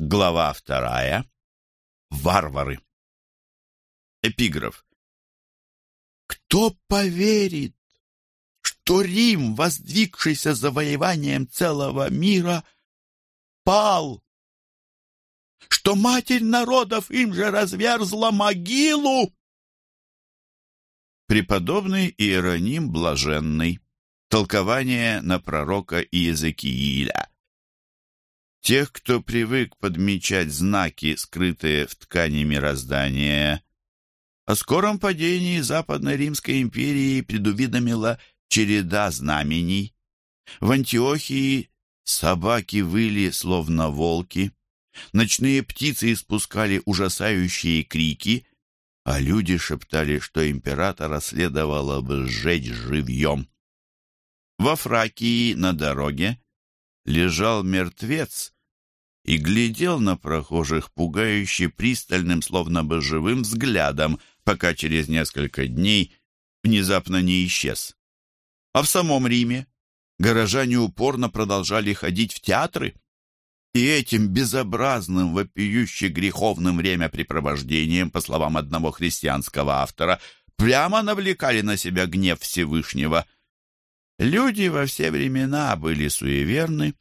Глава вторая. Варвары. Эпиграф. Кто поверит, что Рим, воздвигшийся завоеванием целого мира, пал, что Матерь народов им же разверзла могилу? Преподобный Иероним Блаженный. Толкование на пророка Иезекииля. Тех, кто привык подмечать знаки, скрытые в ткани мироздания, о скором падении Западной Римской империи предуведомила череда знамений. В Антиохии собаки выли, словно волки, ночные птицы испускали ужасающие крики, а люди шептали, что императора следовало бы сжечь живьем. Во Фракии на дороге лежал мертвец и глядел на прохожих пугающе пристальным, словно бы живым взглядом, пока через несколько дней внезапно не исчез. А в самом Риме горожане упорно продолжали ходить в театры, и этим безобразным, вопиюще греховным времяпрепровождением, по словам одного христианского автора, прямо навлекали на себя гнев Всевышнего – Люди во все времена были суеверны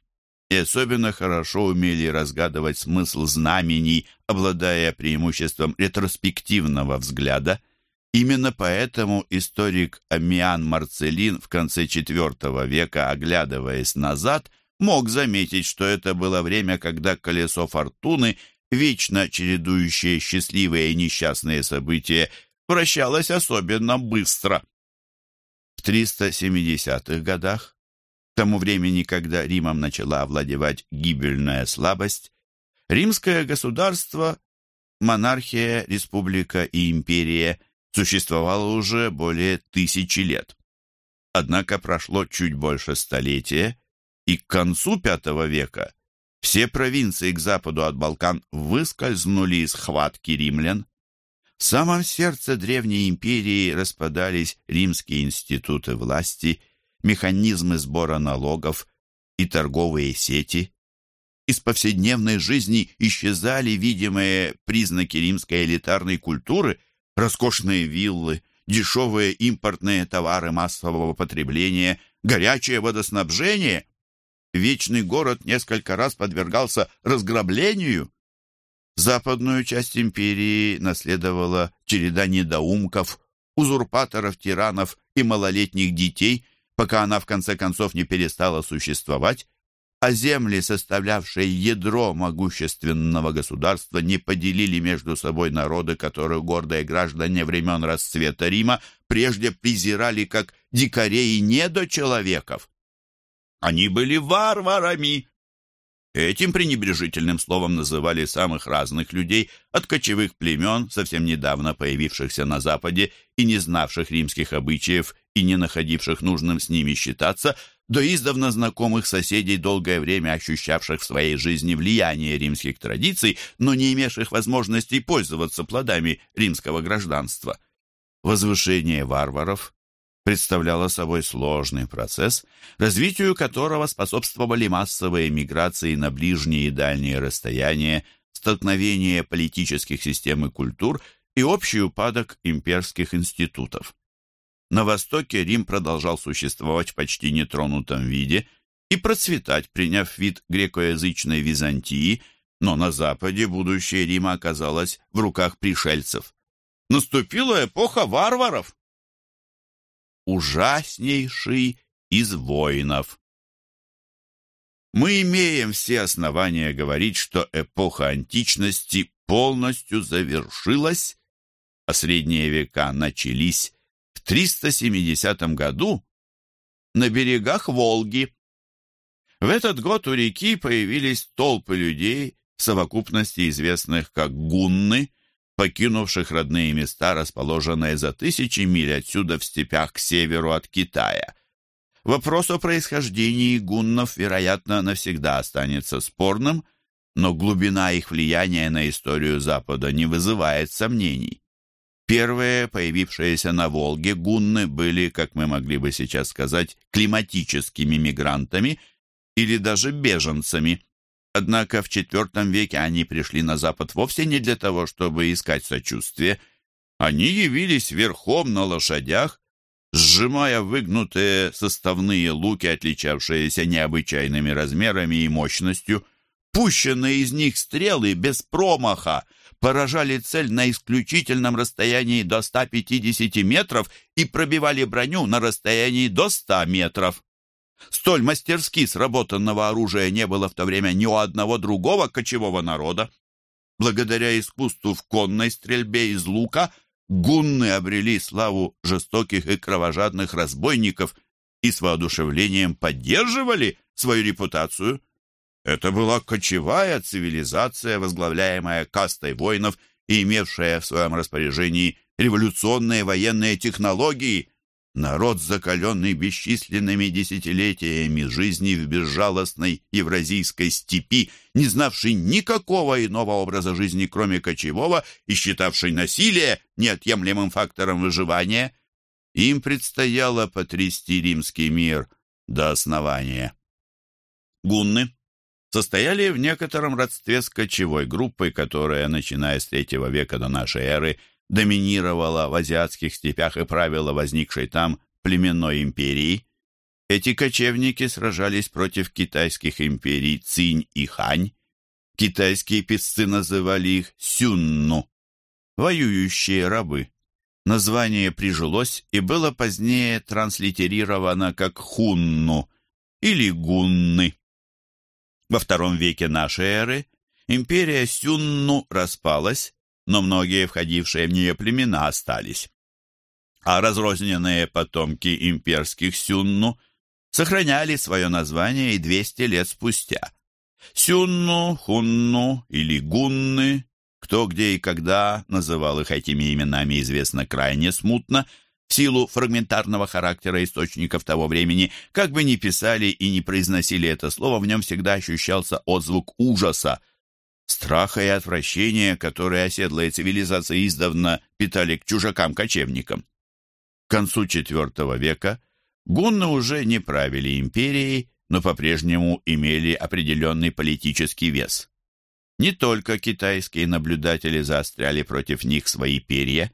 и особенно хорошо умели разгадывать смысл знамений, обладая преимуществом ретроспективного взгляда. Именно поэтому историк Амиан Марцелин в конце IV века, оглядываясь назад, мог заметить, что это было время, когда колесо фортуны, вечно чередующее счастливые и несчастные события, вращалось особенно быстро. В 370-х годах, тому времени, когда Римом начала овладевать гибельная слабость, римское государство, монархия, республика и империя существовало уже более тысячи лет. Однако прошло чуть больше столетия, и к концу V века все провинции к западу от Балкан выскользнули из хватки римлян. В самом сердце древней империи распадались римские институты власти, механизмы сбора налогов и торговые сети. Из повседневной жизни исчезали видимые признаки римской элитарной культуры, роскошные виллы, дешевые импортные товары массового потребления, горячее водоснабжение. Вечный город несколько раз подвергался разграблению. Западную часть империи наследовала череда недоумков, узурпаторов, тиранов и малолетних детей, пока она в конце концов не перестала существовать, а земли, составлявшие ядро могущественного государства, не поделили между собой народы, которые гордые граждане времен расцвета Рима прежде презирали как дикарей и недочеловеков. Они были варварами, Этим пренебрежительным словом называли самых разных людей, от кочевых племен, совсем недавно появившихся на Западе и не знавших римских обычаев и не находивших нужным с ними считаться, до издавна знакомых соседей, долгое время ощущавших в своей жизни влияние римских традиций, но не имевших возможности пользоваться плодами римского гражданства. Возвышение варваров представляла собой сложный процесс, развитию которого способствовали массовые миграции на ближние и дальние расстояния, столкновение политических систем и культур и общий упадок имперских институтов. На Востоке Рим продолжал существовать в почти нетронутом виде и процветать, приняв вид грекоязычной Византии, но на Западе будущее Рима оказалось в руках пришельцев. Наступила эпоха варваров ужаснейший из воинов. Мы имеем все основания говорить, что эпоха античности полностью завершилась, а средние века начались в 370 году на берегах Волги. В этот год у реки появились толпы людей, в совокупности известных как гунны, покинувших родные места, расположенные за тысячи миль отсюда в степях к северу от Китая. Вопрос о происхождении гуннов, вероятно, навсегда останется спорным, но глубина их влияния на историю Запада не вызывает сомнений. Первые, появившиеся на Волге, гунны были, как мы могли бы сейчас сказать, климатическими мигрантами или даже беженцами – Однако в IV веке они пришли на Запад вовсе не для того, чтобы искать сочувствие. Они явились верхом на лошадях, сжимая выгнутые составные луки, отличавшиеся необычайными размерами и мощностью. Пущенные из них стрелы без промаха поражали цель на исключительном расстоянии до 150 метров и пробивали броню на расстоянии до 100 метров. Столь мастерски сработанного оружия не было в то время ни у одного другого кочевого народа. Благодаря искусству в конной стрельбе из лука гунны обрели славу жестоких и кровожадных разбойников и с воодушевлением поддерживали свою репутацию. Это была кочевая цивилизация, возглавляемая кастой воинов и имевшая в своем распоряжении революционные военные технологии – Народ, закаленный бесчисленными десятилетиями жизни в безжалостной евразийской степи, не знавший никакого иного образа жизни, кроме кочевого, и считавший насилие неотъемлемым фактором выживания, им предстояло потрясти римский мир до основания. Гунны состояли в некотором родстве с кочевой группой, которая, начиная с третьего века до нашей эры, доминировала в азиатских степях и правила возникшей там племенной империи. Эти кочевники сражались против китайских империй Цинь и Хань. Китайские писцы называли их Сюнну, воюющие рабы. Название прижилось и было позднее транслитерировано как Хунну или Гунны. Во втором веке нашей эры империя Сюнну распалась, но многие входившие в нее племена остались. А разрозненные потомки имперских Сюнну сохраняли свое название и 200 лет спустя. Сюнну, Хунну или Гунны, кто где и когда называл их этими именами, известно крайне смутно, в силу фрагментарного характера источников того времени, как бы ни писали и не произносили это слово, в нем всегда ощущался отзвук ужаса – страха и отвращения, которые оседлые цивилизации издавна питали к чужакам-кочевникам. К концу IV века гунны уже не правили империей, но по-прежнему имели определенный политический вес. Не только китайские наблюдатели заостряли против них свои перья.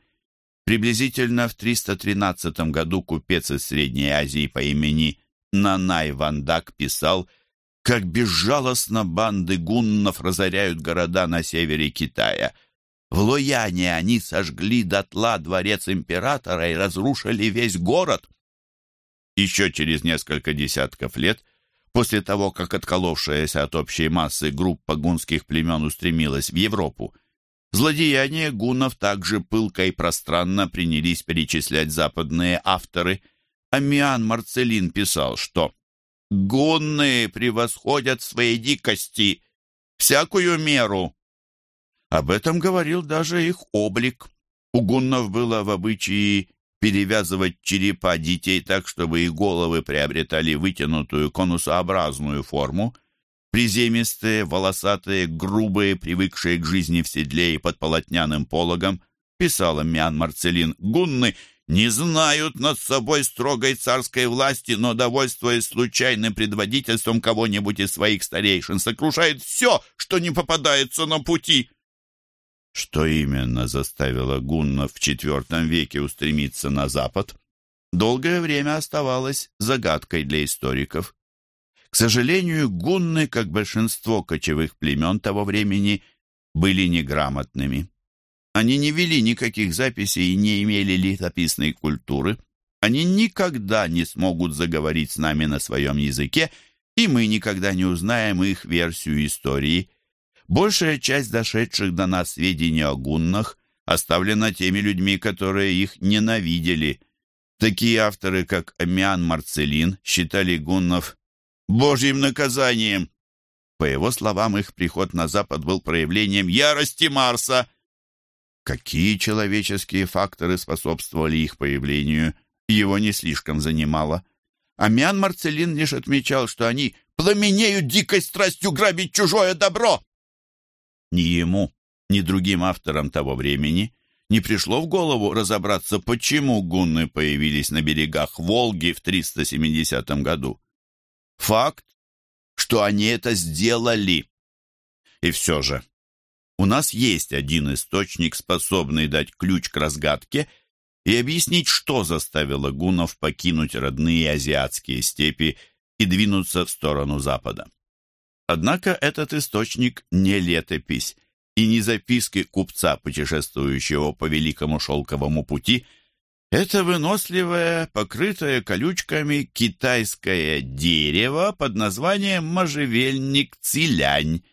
Приблизительно в 313 году купец из Средней Азии по имени Нанай Вандак писал – как безжалостно банды гуннов разоряют города на севере Китая. В Лояне они сожгли дотла дворец императора и разрушили весь город. Еще через несколько десятков лет, после того, как отколовшаяся от общей массы группа гунских племен устремилась в Европу, злодеяния гуннов также пылко и пространно принялись перечислять западные авторы. Амиан Марцелин писал, что Гунны превосходят своей дикости всякую меру. Об этом говорил даже их облик. У гуннов было в обычае перевязывать черепа детей так, чтобы их головы приобретали вытянутую конусообразную форму. Приземистые, волосатые, грубые, привыкшие к жизни в седле и под полотняным пологом, писала Мян Марцелин, гунны — не знают над собой строгой царской власти, но, довольствуясь случайным предводительством кого-нибудь из своих старейшин, сокрушают все, что не попадается на пути. Что именно заставило гуннов в IV веке устремиться на запад, долгое время оставалось загадкой для историков. К сожалению, гунны, как большинство кочевых племен того времени, были неграмотными. Они не вели никаких записей и не имели летописной культуры. Они никогда не смогут заговорить с нами на своем языке, и мы никогда не узнаем их версию истории. Большая часть дошедших до нас сведений о гуннах оставлена теми людьми, которые их ненавидели. Такие авторы, как Амиан Марцелин, считали гуннов божьим наказанием. По его словам, их приход на Запад был проявлением ярости Марса – Какие человеческие факторы способствовали их появлению, его не слишком занимало. Амиан Марцелин лишь отмечал, что они пламенеют дикой страстью грабить чужое добро. Ни ему, ни другим авторам того времени не пришло в голову разобраться, почему гунны появились на берегах Волги в 370 году. Факт, что они это сделали, И все же, у нас есть один источник, способный дать ключ к разгадке и объяснить, что заставило гуннов покинуть родные азиатские степи и двинуться в сторону запада. Однако этот источник не летопись и не записки купца, путешествующего по Великому Шелковому пути, это выносливое, покрытое колючками китайское дерево под названием можжевельник цилянь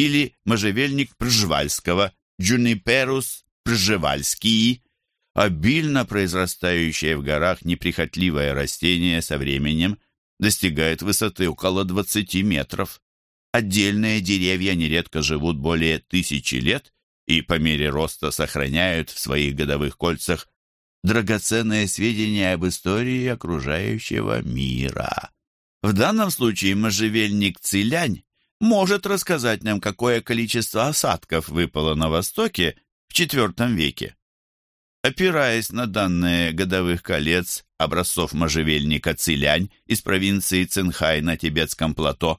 или можжевельник Пржевальского, Джуниперус пржевальский, обильно произрастающее в горах неприхотливое растение со временем достигает высоты около 20 метров. Отдельные деревья нередко живут более тысячи лет и по мере роста сохраняют в своих годовых кольцах драгоценные сведения об истории окружающего мира. В данном случае можжевельник Цилянь может рассказать нам, какое количество осадков выпало на Востоке в IV веке. Опираясь на данные годовых колец образцов можжевельника Цилянь из провинции Цинхай на Тибетском плато,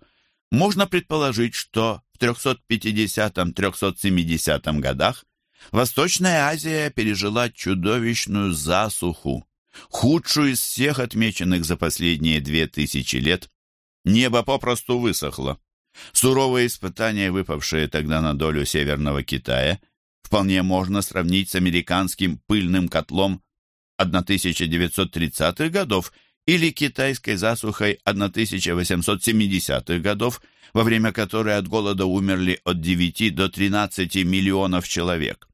можно предположить, что в 350-370 годах Восточная Азия пережила чудовищную засуху, худшую из всех отмеченных за последние две тысячи лет. Небо попросту высохло. Суровые испытания, выпавшие тогда на долю Северного Китая, вполне можно сравнить с американским пыльным котлом 1930-х годов или китайской засухой 1870-х годов, во время которой от голода умерли от 9 до 13 миллионов человек.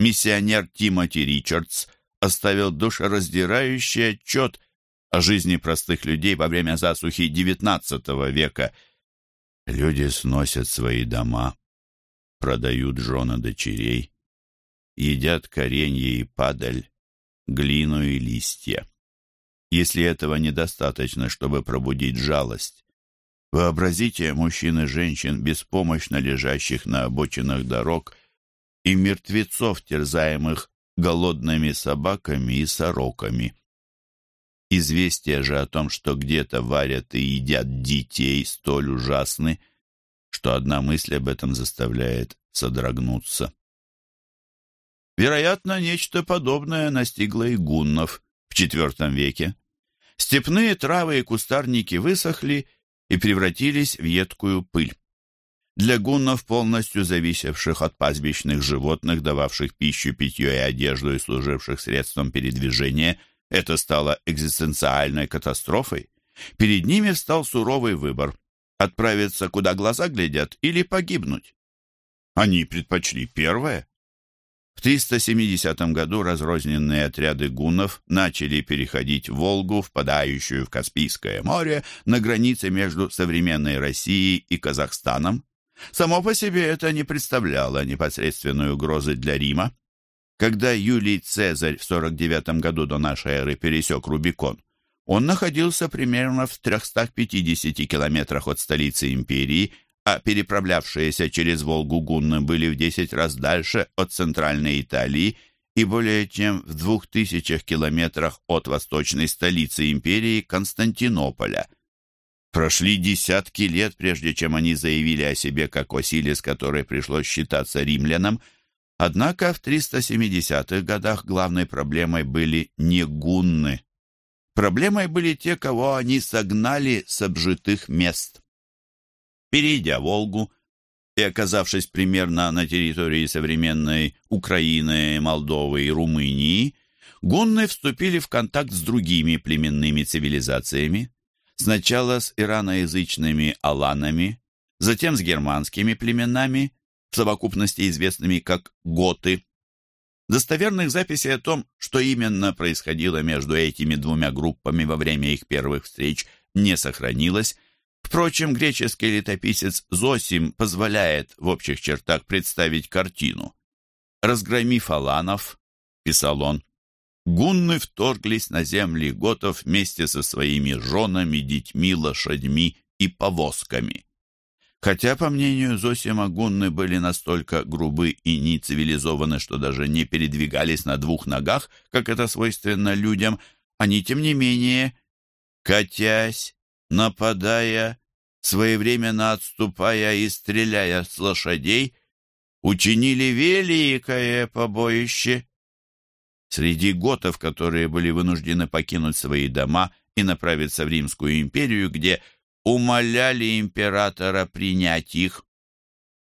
Миссионер Тимоти Ричардс оставил душераздирающий отчет о жизни простых людей во время засухи XIX века. Люди сносят свои дома, продают жена дочерей, едят коренье и падаль, глину и листья. Если этого недостаточно, чтобы пробудить жалость, вообразите мужчин и женщин, беспомощно лежащих на обочинах дорог, и мертвецов, терзаемых голодными собаками и сороками. Известия же о том, что где-то варят и едят детей, столь ужасны, что одна мысль об этом заставляет содрогнуться. Вероятно, нечто подобное настигло и гуннов в IV веке. Степные травы и кустарники высохли и превратились в едкую пыль. Для гуннов, полностью зависевших от пастбищных животных, дававших пищу, питье и одежду и служивших средством передвижения, это стало экзистенциальной катастрофой. Перед ними встал суровый выбор – отправиться, куда глаза глядят, или погибнуть. Они предпочли первое. В 370 году разрозненные отряды гуннов начали переходить Волгу, впадающую в Каспийское море, на границе между современной Россией и Казахстаном. Само по себе это не представляло непосредственной угрозы для Рима. Когда Юлий Цезарь в 49 году до нашей эры пересек Рубикон, он находился примерно в 350 километрах от столицы империи а переправлявшиеся через Волгу гунны были в 10 раз дальше от центральной Италии и более чем в двух тысячах километрах от восточной столицы империи Константинополя. Прошли десятки лет, прежде чем они заявили о себе как о силе, с которой пришлось считаться римлянам, однако в 370-х годах главной проблемой были не гунны. Проблемой были те, кого они согнали с обжитых мест. Перейдя Волгу и оказавшись примерно на территории современной Украины, Молдовы и Румынии, гунны вступили в контакт с другими племенными цивилизациями, сначала с ираноязычными аланами, затем с германскими племенами, совокупности известными как готы. Достоверных записей о том, что именно происходило между этими двумя группами во время их первых встреч, не сохранилось, Впрочем, греческий летописец Зосим позволяет в общих чертах представить картину. «Разгромив аланов», — писал он, «гунны вторглись на земли готов вместе со своими женами, детьми, лошадьми и повозками». Хотя, по мнению Зосима, гунны были настолько грубы и нецивилизованы, что даже не передвигались на двух ногах, как это свойственно людям, они, тем не менее, катясь, нападая, своевременно отступая и стреляя с лошадей, учинили великое побоище. Среди готов, которые были вынуждены покинуть свои дома и направиться в Римскую империю, где умоляли императора принять их.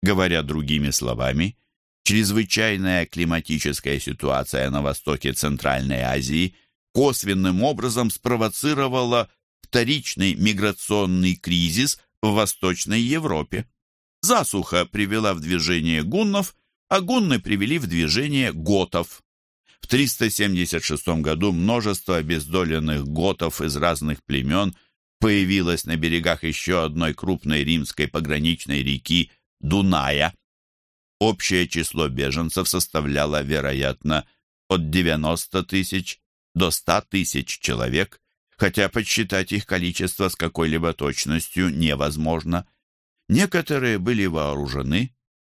Говоря другими словами, чрезвычайная климатическая ситуация на востоке Центральной Азии косвенным образом спровоцировала вторичный миграционный кризис в Восточной Европе. Засуха привела в движение гуннов, а гунны привели в движение готов. В 376 году множество обездоленных готов из разных племен появилось на берегах еще одной крупной римской пограничной реки Дуная. Общее число беженцев составляло, вероятно, от 90 тысяч до 100 тысяч человек, хотя подсчитать их количество с какой-либо точностью невозможно. Некоторые были вооружены,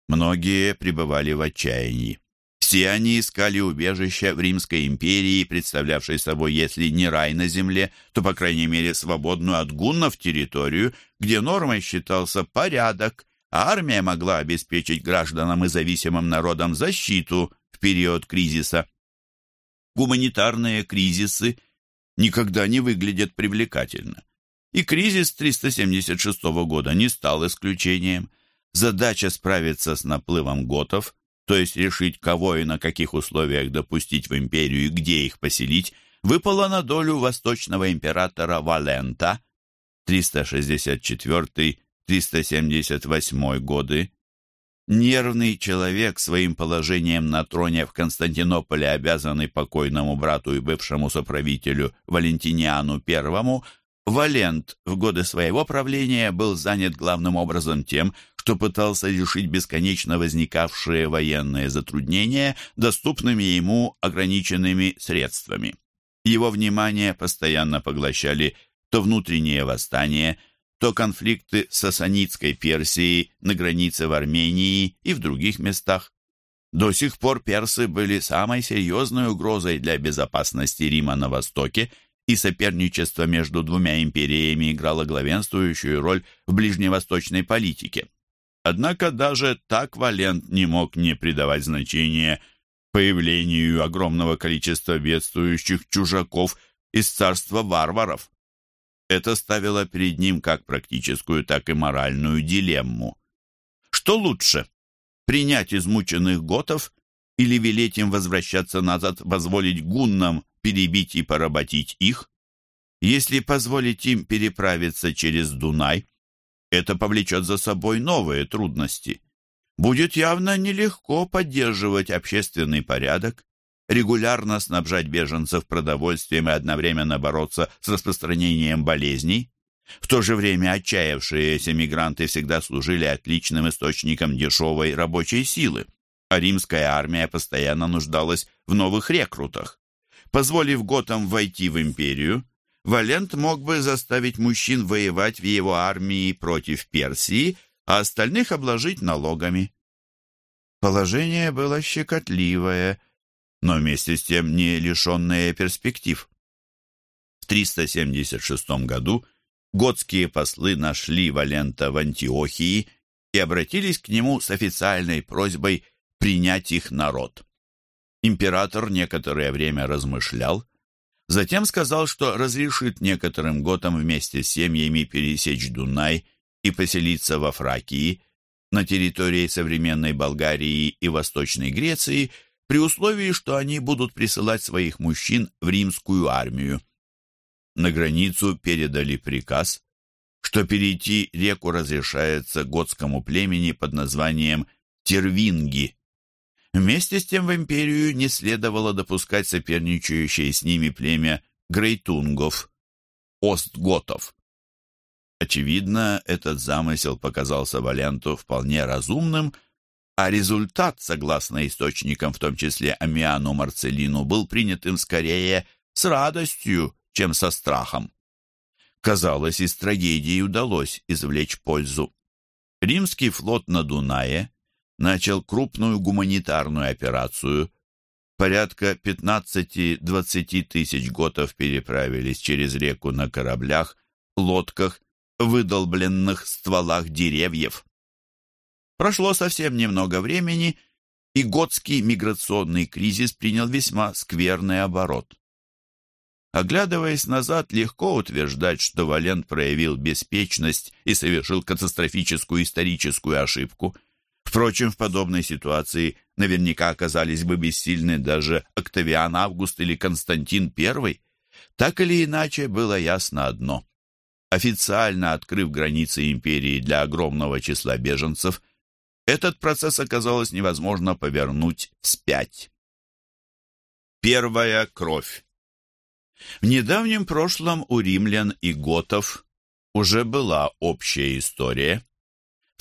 многие пребывали в отчаянии. Все они искали убежища в Римской империи, представлявшей собой, если не рай на земле, то, по крайней мере, свободную от гуннов территорию, где нормой считался порядок, а армия могла обеспечить гражданам и зависимым народам защиту в период кризиса. Гуманитарные кризисы никогда не выглядят привлекательно. И кризис 376 года не стал исключением. Задача справиться с наплывом готов, то есть решить, кого и на каких условиях допустить в империю и где их поселить, выпала на долю восточного императора Валента 364 378 годы. Нервный человек своим положением на троне в Константинополе, обязанный покойному брату и бывшему соправителю Валентиниану I, Валент в годы своего правления был занят главным образом тем, что пытался решить бесконечно возникавшие военные затруднения доступными ему ограниченными средствами. Его внимание постоянно поглощали то внутренние восстания – то конфликты с Сасанидской Персией на границе в Армении и в других местах. До сих пор персы были самой серьезной угрозой для безопасности Рима на Востоке, и соперничество между двумя империями играло главенствующую роль в ближневосточной политике. Однако даже так Валент не мог не придавать значения появлению огромного количества бедствующих чужаков из царства варваров. Это ставило перед ним как практическую, так и моральную дилемму. Что лучше, принять измученных готов или велеть им возвращаться назад, позволить гуннам перебить и поработить их? Если позволить им переправиться через Дунай, это повлечет за собой новые трудности. Будет явно нелегко поддерживать общественный порядок, регулярно снабжать беженцев продовольствием и одновременно бороться с распространением болезней. В то же время отчаявшиеся мигранты всегда служили отличным источником дешевой рабочей силы, а римская армия постоянно нуждалась в новых рекрутах. Позволив готам войти в империю, Валент мог бы заставить мужчин воевать в его армии против Персии, а остальных обложить налогами. Положение было щекотливое – но вместе с тем не лишенные перспектив. В 376 году готские послы нашли Валента в Антиохии и обратились к нему с официальной просьбой принять их народ. Император некоторое время размышлял, затем сказал, что разрешит некоторым готам вместе с семьями пересечь Дунай и поселиться во Фракии, на территории современной Болгарии и Восточной Греции – при условии, что они будут присылать своих мужчин в римскую армию. На границу передали приказ, что перейти реку разрешается готскому племени под названием Тервинги. Вместе с тем в империю не следовало допускать соперничающее с ними племя Грейтунгов, Остготов. Очевидно, этот замысел показался Валенту вполне разумным, а результат, согласно источникам, в том числе Амиану Марцелину, был принят им скорее с радостью, чем со страхом. Казалось, из трагедии удалось извлечь пользу. Римский флот на Дунае начал крупную гуманитарную операцию. Порядка 15-20 тысяч готов переправились через реку на кораблях, лодках выдолбленных стволах деревьев. Прошло совсем немного времени, и готский миграционный кризис принял весьма скверный оборот. Оглядываясь назад, легко утверждать, что Валент проявил беспечность и совершил катастрофическую историческую ошибку. Впрочем, в подобной ситуации наверняка оказались бы бессильны даже Октавиан Август или Константин I. Так или иначе, было ясно одно. Официально открыв границы империи для огромного числа беженцев – этот процесс оказалось невозможно повернуть вспять. Первая кровь. В недавнем прошлом у римлян и готов уже была общая история.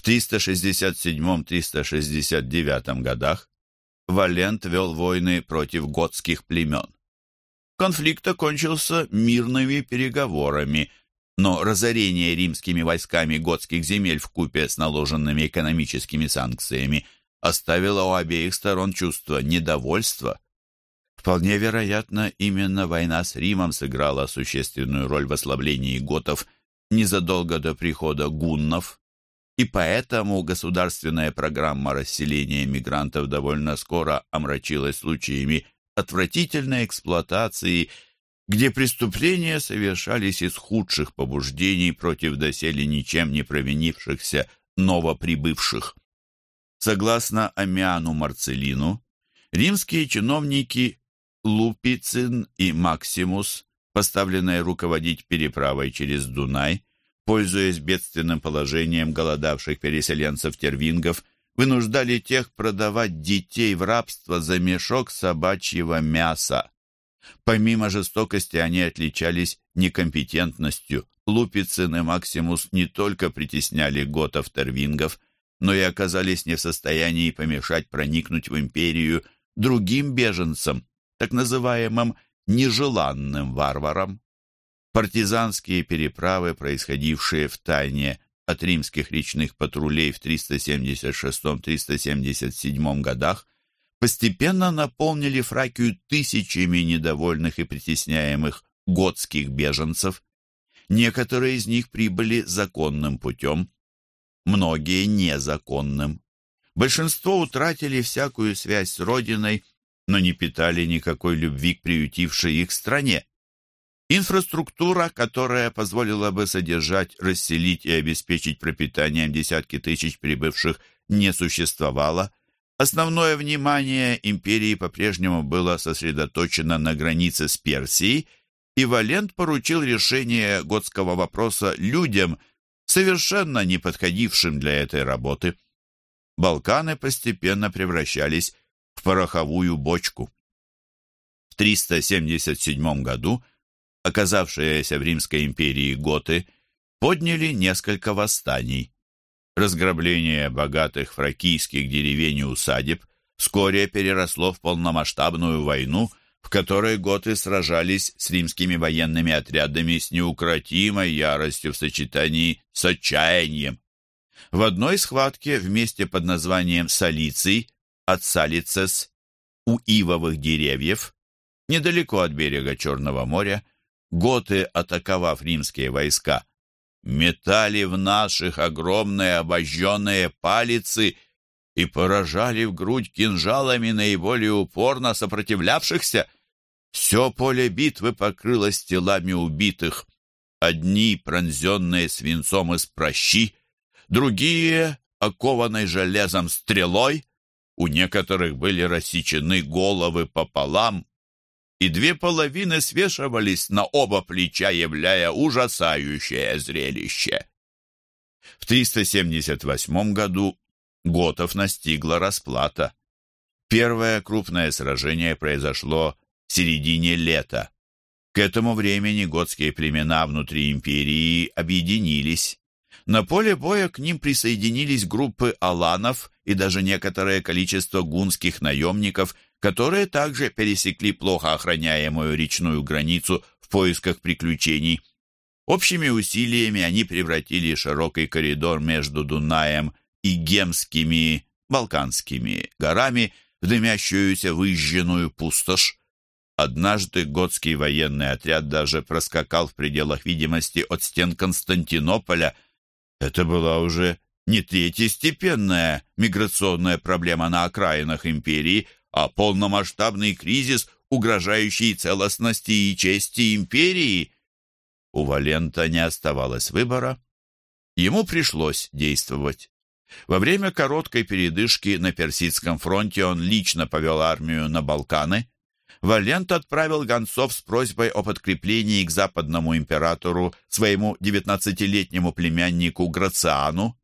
В 367-369 годах Валент вел войны против готских племен. Конфликт окончился мирными переговорами – но разорение римскими войсками готских земель в купе с наложенными экономическими санкциями оставило у обеих сторон чувство недовольства. Вполне вероятно, именно война с Римом сыграла существенную роль в ослаблении готов незадолго до прихода гуннов, и поэтому государственная программа расселения мигрантов довольно скоро омрачилась случаями отвратительной эксплуатации где преступления совершались из худших побуждений против доселе ничем не провинившихся новоприбывших. Согласно Амиану Марцелину, римские чиновники Лупицин и Максимус, поставленные руководить переправой через Дунай, пользуясь бедственным положением голодавших переселенцев-тервингов, вынуждали тех продавать детей в рабство за мешок собачьего мяса. Помимо жестокости, они отличались некомпетентностью. Лупицин и Максимус не только притесняли готов-тервингов, но и оказались не в состоянии помешать проникнуть в империю другим беженцам, так называемым нежеланным варварам. Партизанские переправы, происходившие в тайне от римских речных патрулей в 376-377 годах, постепенно наполнили Фракию тысячами недовольных и притесняемых готских беженцев. Некоторые из них прибыли законным путем, многие незаконным. Большинство утратили всякую связь с родиной, но не питали никакой любви к приютившей их стране. Инфраструктура, которая позволила бы содержать, расселить и обеспечить пропитанием десятки тысяч прибывших, не существовала – Основное внимание империи по-прежнему было сосредоточено на границе с Персией, и Валент поручил решение готского вопроса людям, совершенно не подходившим для этой работы. Балканы постепенно превращались в пороховую бочку. В 377 году оказавшиеся в Римской империи готы подняли несколько восстаний. Разграбление богатых фракийских деревень и усадеб вскоре переросло в полномасштабную войну, в которой готы сражались с римскими военными отрядами с неукротимой яростью в сочетании с отчаянием. В одной схватке вместе под названием Салиций от Салицес у ивовых деревьев, недалеко от берега Черного моря, готы, атаковав римские войска, метали в наших огромные обожженные палицы и поражали в грудь кинжалами наиболее упорно сопротивлявшихся. Все поле битвы покрылось телами убитых. Одни, пронзенные свинцом из прощи, другие, окованной железом стрелой, у некоторых были рассечены головы пополам, и две половины свешивались на оба плеча, являя ужасающее зрелище. В 378 году готов настигла расплата. Первое крупное сражение произошло в середине лета. К этому времени готские племена внутри империи объединились. На поле боя к ним присоединились группы аланов и даже некоторое количество гунских наемников – которые также пересекли плохо охраняемую речную границу в поисках приключений. Общими усилиями они превратили широкий коридор между Дунаем и Гемскими, Балканскими горами в дымящуюся выжженную пустошь. Однажды готский военный отряд даже проскакал в пределах видимости от стен Константинополя. Это была уже не третьестепенная миграционная проблема на окраинах империи, а полномасштабный кризис, угрожающий целостности и чести империи. У Валента не оставалось выбора. Ему пришлось действовать. Во время короткой передышки на Персидском фронте он лично повел армию на Балканы. Валент отправил гонцов с просьбой о подкреплении к западному императору, своему девятнадцатилетнему племяннику Грациану.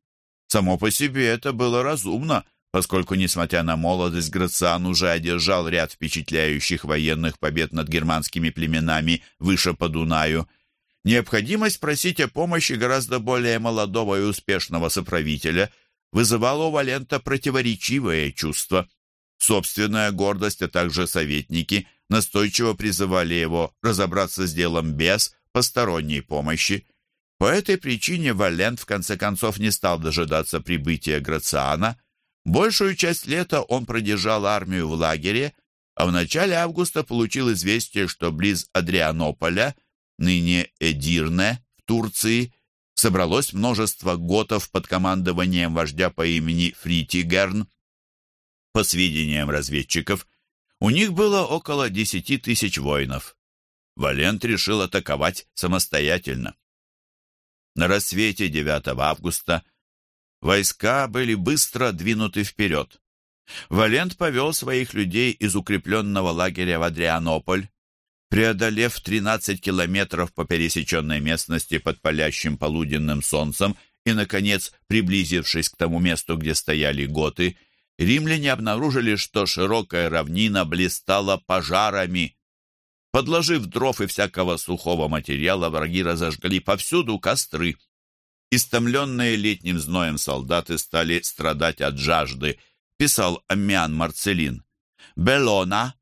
Само по себе это было разумно, поскольку, несмотря на молодость, Грациан уже одержал ряд впечатляющих военных побед над германскими племенами выше по Дунаю. Необходимость просить о помощи гораздо более молодого и успешного соправителя вызывала у Валента противоречивое чувство. Собственная гордость, а также советники настойчиво призывали его разобраться с делом без посторонней помощи. По этой причине Валент в конце концов не стал дожидаться прибытия Грациана. Большую часть лета он продержал армию в лагере, а в начале августа получил известие, что близ Адрианополя, ныне Эдирне, в Турции, собралось множество готов под командованием вождя по имени Фритигерн. По сведениям разведчиков, у них было около десяти тысяч воинов. Валент решил атаковать самостоятельно. На рассвете 9 августа войска были быстро двинуты вперед. Валент повел своих людей из укрепленного лагеря в Адрианополь. Преодолев 13 километров по пересеченной местности под палящим полуденным солнцем и, наконец, приблизившись к тому месту, где стояли готы, римляне обнаружили, что широкая равнина блистала пожарами. Подложив дров и всякого сухого материала, враги разожгли повсюду костры. Истомленные летним зноем солдаты стали страдать от жажды, писал Аммиан Марцелин. Белона,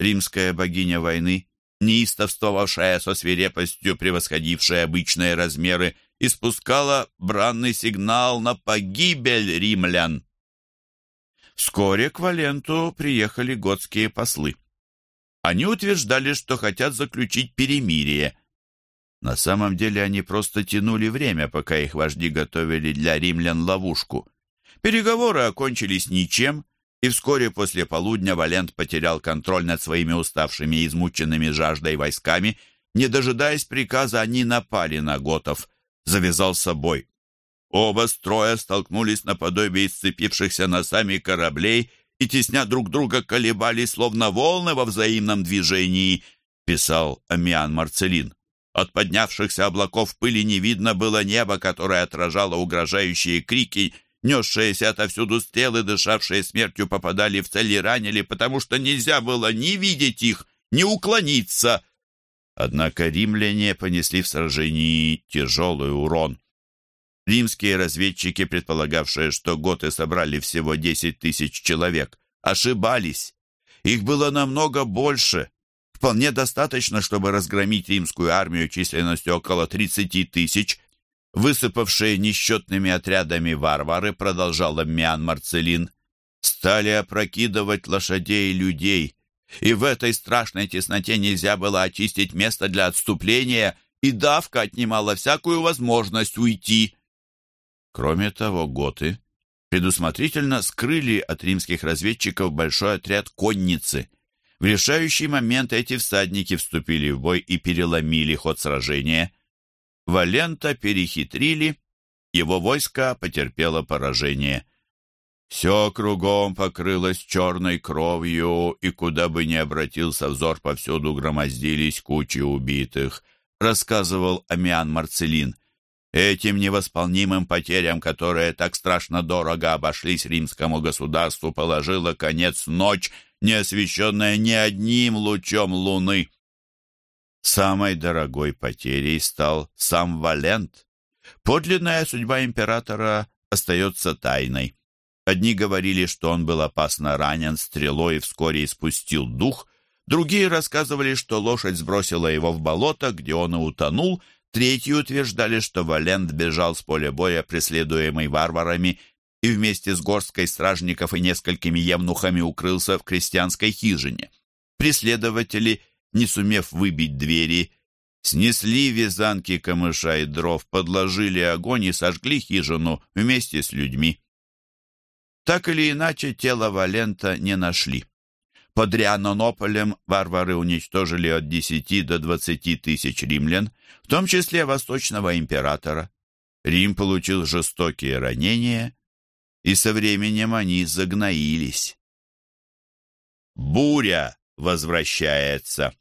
римская богиня войны, неистовствовавшая со свирепостью, превосходившая обычные размеры, испускала бранный сигнал на погибель римлян. Вскоре к Валенту приехали готские послы. Они утверждали, что хотят заключить перемирие. На самом деле они просто тянули время, пока их вожди готовили для римлян ловушку. Переговоры окончились ничем, и вскоре после полудня Валент потерял контроль над своими уставшими и измученными жаждой войсками. Не дожидаясь приказа, они напали на готов. Завязался бой. Оба строя столкнулись наподобие сцепившихся носами кораблей и, тесня друг друга, колебались, словно волны во взаимном движении, писал Амиан Марцелин. От поднявшихся облаков пыли не видно было неба, которое отражало угрожающие крики, несшиеся отовсюду стрелы, дышавшие смертью, попадали в цель и ранили, потому что нельзя было ни видеть их, ни уклониться. Однако римляне понесли в сражении тяжелый урон. Римские разведчики, предполагавшие, что готы собрали всего 10 тысяч человек, ошибались. Их было намного больше. Вполне достаточно, чтобы разгромить римскую армию численностью около 30 тысяч. Высыпавшие несчетными отрядами варвары, продолжал Миан Марцелин, стали опрокидывать лошадей и людей, и в этой страшной тесноте нельзя было очистить место для отступления, и давка отнимала всякую возможность уйти. Кроме того, готы предусмотрительно скрыли от римских разведчиков большой отряд конницы. В решающий момент эти всадники вступили в бой и переломили ход сражения. Валента перехитрили, его войско потерпело поражение. Все кругом покрылось черной кровью, и куда бы ни обратился взор, повсюду громоздились кучи убитых, рассказывал Амиан Марцелин. Этим невосполнимым потерям, которые так страшно дорого обошлись римскому государству, положила конец ночь, не освещенная ни одним лучом луны. Самой дорогой потерей стал сам Валент. Подлинная судьба императора остается тайной. Одни говорили, что он был опасно ранен стрелой и вскоре испустил дух, другие рассказывали, что лошадь сбросила его в болото, где он и утонул, Третьи утверждали, что Валент бежал с поля боя, преследуемый варварами, и вместе с горсткой стражников и несколькими евнухами укрылся в крестьянской хижине. Преследователи, не сумев выбить двери, снесли вязанки камыша и дров, подложили огонь и сожгли хижину вместе с людьми. Так или иначе, тело Валента не нашли. Под Рианонополем варвары уничтожили от 10 до 20 тысяч римлян, в том числе восточного императора. Рим получил жестокие ранения, и со временем они загноились. Буря возвращается.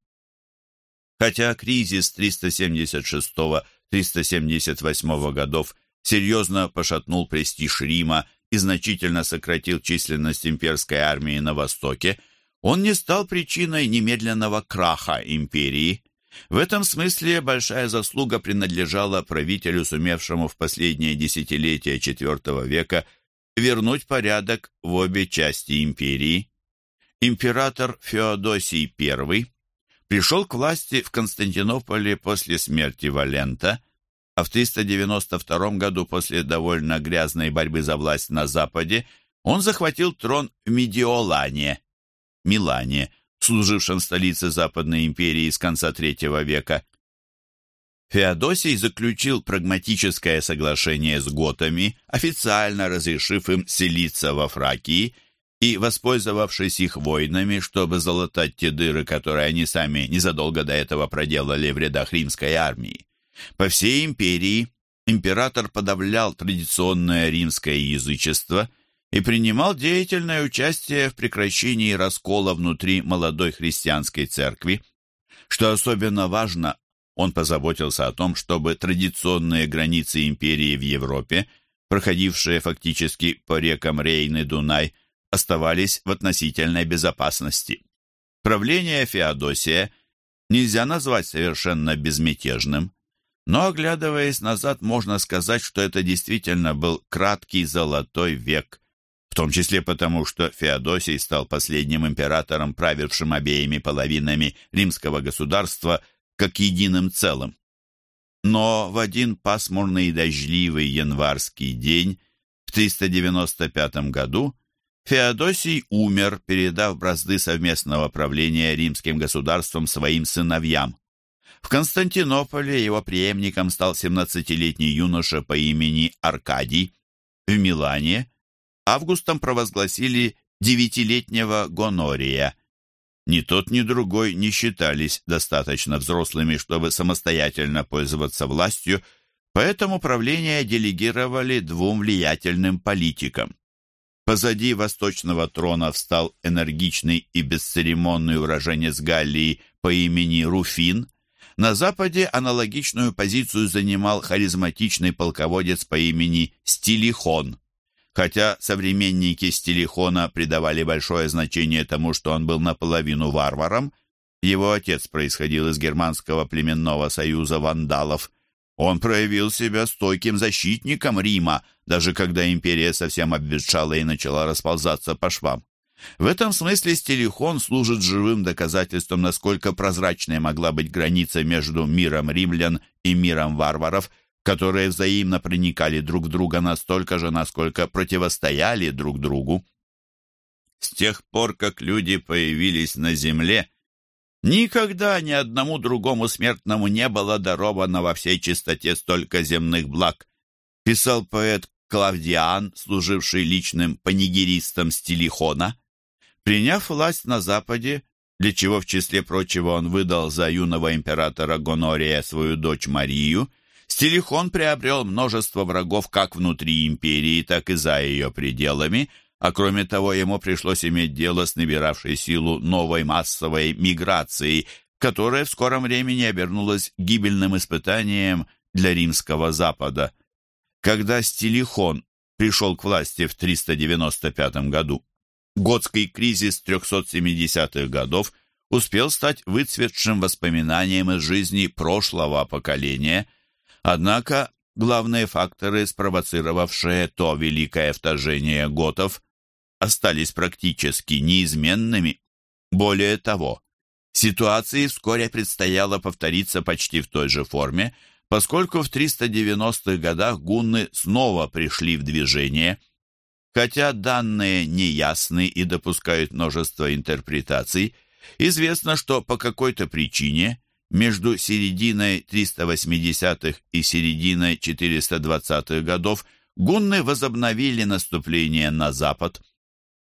Хотя кризис 376-378 годов серьезно пошатнул престиж Рима и значительно сократил численность имперской армии на Востоке, он не стал причиной немедленного краха империи. В этом смысле большая заслуга принадлежала правителю, сумевшему в последние десятилетия IV века вернуть порядок в обе части империи. Император Феодосий I пришел к власти в Константинополе после смерти Валента, а в 392 году после довольно грязной борьбы за власть на Западе он захватил трон в Медиолане, Милане, служившем столице Западной империи с конца III века. Феодосий заключил прагматическое соглашение с готами, официально разрешив им селиться во Фракии и, воспользовавшись их войнами, чтобы залатать те дыры, которые они сами незадолго до этого проделали в рядах римской армии. По всей империи император подавлял традиционное римское язычество – и принимал деятельное участие в прекращении раскола внутри молодой христианской церкви. Что особенно важно, он позаботился о том, чтобы традиционные границы империи в Европе, проходившие фактически по рекам Рейн и Дунай, оставались в относительной безопасности. Правление Феодосия нельзя назвать совершенно безмятежным, но, оглядываясь назад, можно сказать, что это действительно был краткий золотой век, в том числе потому, что Феодосий стал последним императором, правившим обеими половинами римского государства как единым целым. Но в один пасмурный и дождливый январский день в 395 году Феодосий умер, передав бразды совместного правления римским государством своим сыновьям. В Константинополе его преемником стал 17-летний юноша по имени Аркадий. В Милане августом провозгласили девятилетнего Гонория. Ни тот, ни другой не считались достаточно взрослыми, чтобы самостоятельно пользоваться властью, поэтому правление делегировали двум влиятельным политикам. Позади восточного трона встал энергичный и бесцеремонный уроженец Галлии по имени Руфин. На западе аналогичную позицию занимал харизматичный полководец по имени Стилихон. Хотя современники Стилихона придавали большое значение тому, что он был наполовину варваром, его отец происходил из германского племенного союза вандалов. Он проявил себя стойким защитником Рима, даже когда империя совсем обветшала и начала расползаться по швам. В этом смысле Стилихон служит живым доказательством, насколько прозрачной могла быть граница между миром римлян и миром варваров – которые взаимно проникали друг в друга настолько же, насколько противостояли друг другу. С тех пор, как люди появились на земле, никогда ни одному другому смертному не было даровано во всей чистоте столько земных благ, писал поэт Клавдиан, служивший личным панигеристом Стилихона. Приняв власть на Западе, для чего в числе прочего он выдал за юного императора Гонория свою дочь Марию, Стилихон приобрел множество врагов как внутри империи, так и за ее пределами, а кроме того ему пришлось иметь дело с набиравшей силу новой массовой миграцией, которая в скором времени обернулась гибельным испытанием для римского Запада. Когда Стилихон пришел к власти в 395 году, готский кризис 370-х годов успел стать выцветшим воспоминанием из жизни прошлого поколения – Однако главные факторы, спровоцировавшие то великое вторжение готов, остались практически неизменными. Более того, ситуации вскоре предстояло повториться почти в той же форме, поскольку в 390-х годах гунны снова пришли в движение. Хотя данные неясны и допускают множество интерпретаций, Известно, что по какой-то причине между серединой 380-х и серединой 420-х годов гунны возобновили наступление на запад.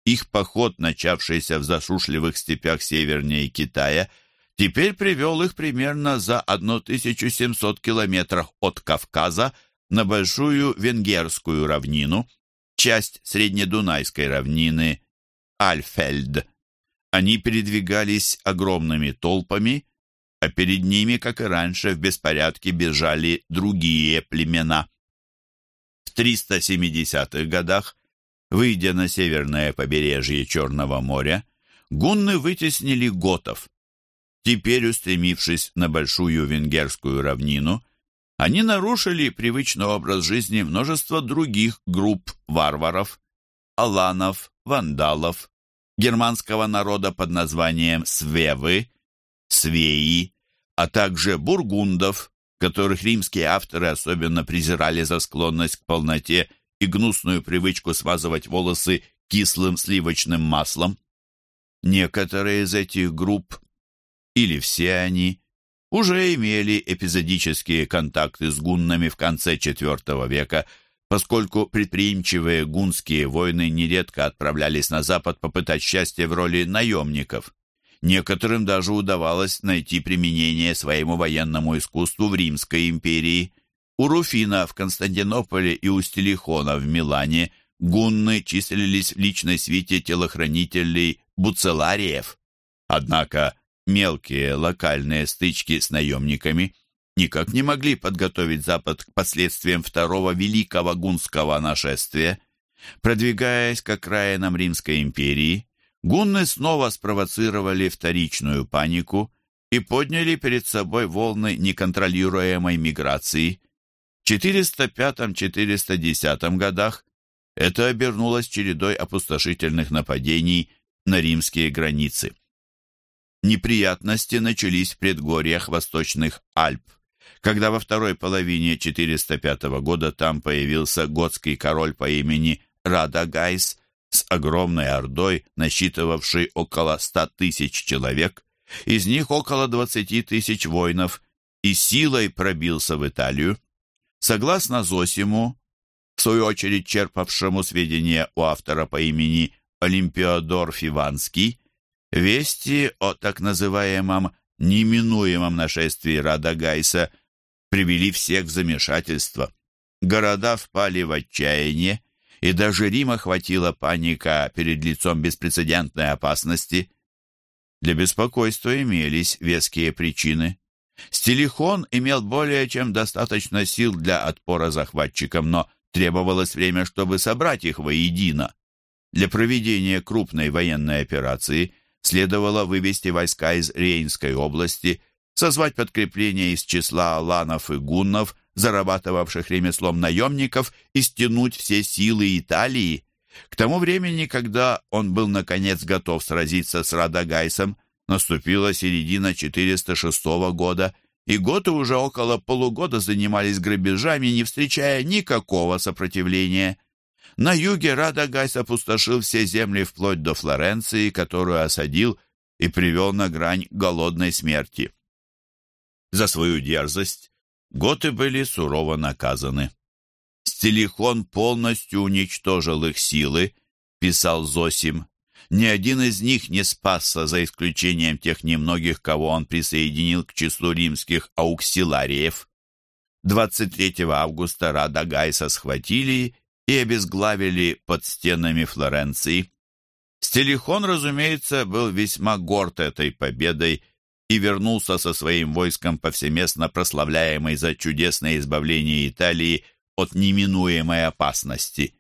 Их поход, начавшийся в засушливых степях севернее Китая, теперь привел их примерно за 1700 километров от Кавказа на Большую Венгерскую равнину, часть Среднедунайской равнины Альфельд. Они передвигались огромными толпами, а перед ними, как и раньше, в беспорядке бежали другие племена. В 370-х годах, выйдя на северное побережье Черного моря, гунны вытеснили готов. Теперь, устремившись на большую венгерскую равнину, они нарушили привычный образ жизни множества других групп варваров, аланов, вандалов, германского народа под названием свевы, свеи, а также бургундов, которых римские авторы особенно презирали за склонность к полноте и гнусную привычку смазывать волосы кислым сливочным маслом. Некоторые из этих групп, или все они, уже имели эпизодические контакты с гуннами в конце IV века, поскольку предприимчивые гунские воины нередко отправлялись на запад попытать счастье в роли наемников. Некоторым даже удавалось найти применение своему военному искусству в Римской империи. У Руфина в Константинополе и у Стилихона в Милане гунны числились в личной свите телохранителей буцелариев. Однако мелкие локальные стычки с наемниками никак не могли подготовить Запад к последствиям второго великого гунского нашествия. Продвигаясь к окраинам Римской империи, гунны снова спровоцировали вторичную панику и подняли перед собой волны неконтролируемой миграции. В 405-410 годах это обернулось чередой опустошительных нападений на римские границы. Неприятности начались в предгорьях Восточных Альп, когда во второй половине 405 года там появился готский король по имени Радагайс с огромной ордой, насчитывавшей около 100 тысяч человек, из них около 20 тысяч воинов, и силой пробился в Италию. Согласно Зосиму, в свою очередь черпавшему сведения у автора по имени Олимпиодор Фиванский, Вести о так называемом неминуемом нашествии Радагайса привели всех в замешательство. Города впали в отчаяние, и даже Рим охватила паника перед лицом беспрецедентной опасности. Для беспокойства имелись веские причины. Стилихон имел более чем достаточно сил для отпора захватчикам, но требовалось время, чтобы собрать их воедино. Для проведения крупной военной операции – следовало вывести войска из Рейнской области, созвать подкрепление из числа аланов и гуннов, зарабатывавших ремеслом наемников, и стянуть все силы Италии. К тому времени, когда он был наконец готов сразиться с Радагайсом, наступила середина 406 года, и готы уже около полугода занимались грабежами, не встречая никакого сопротивления. На юге Радагайс опустошил все земли вплоть до Флоренции, которую осадил и привел на грань голодной смерти. За свою дерзость готы были сурово наказаны. Стилихон полностью уничтожил их силы, писал Зосим. Ни один из них не спасся, за исключением тех немногих, кого он присоединил к числу римских ауксилариев. 23 августа Радагайса схватили и обезглавили под стенами Флоренции. Стелихон, разумеется, был весьма горд этой победой и вернулся со своим войском повсеместно прославляемый за чудесное избавление Италии от неминуемой опасности.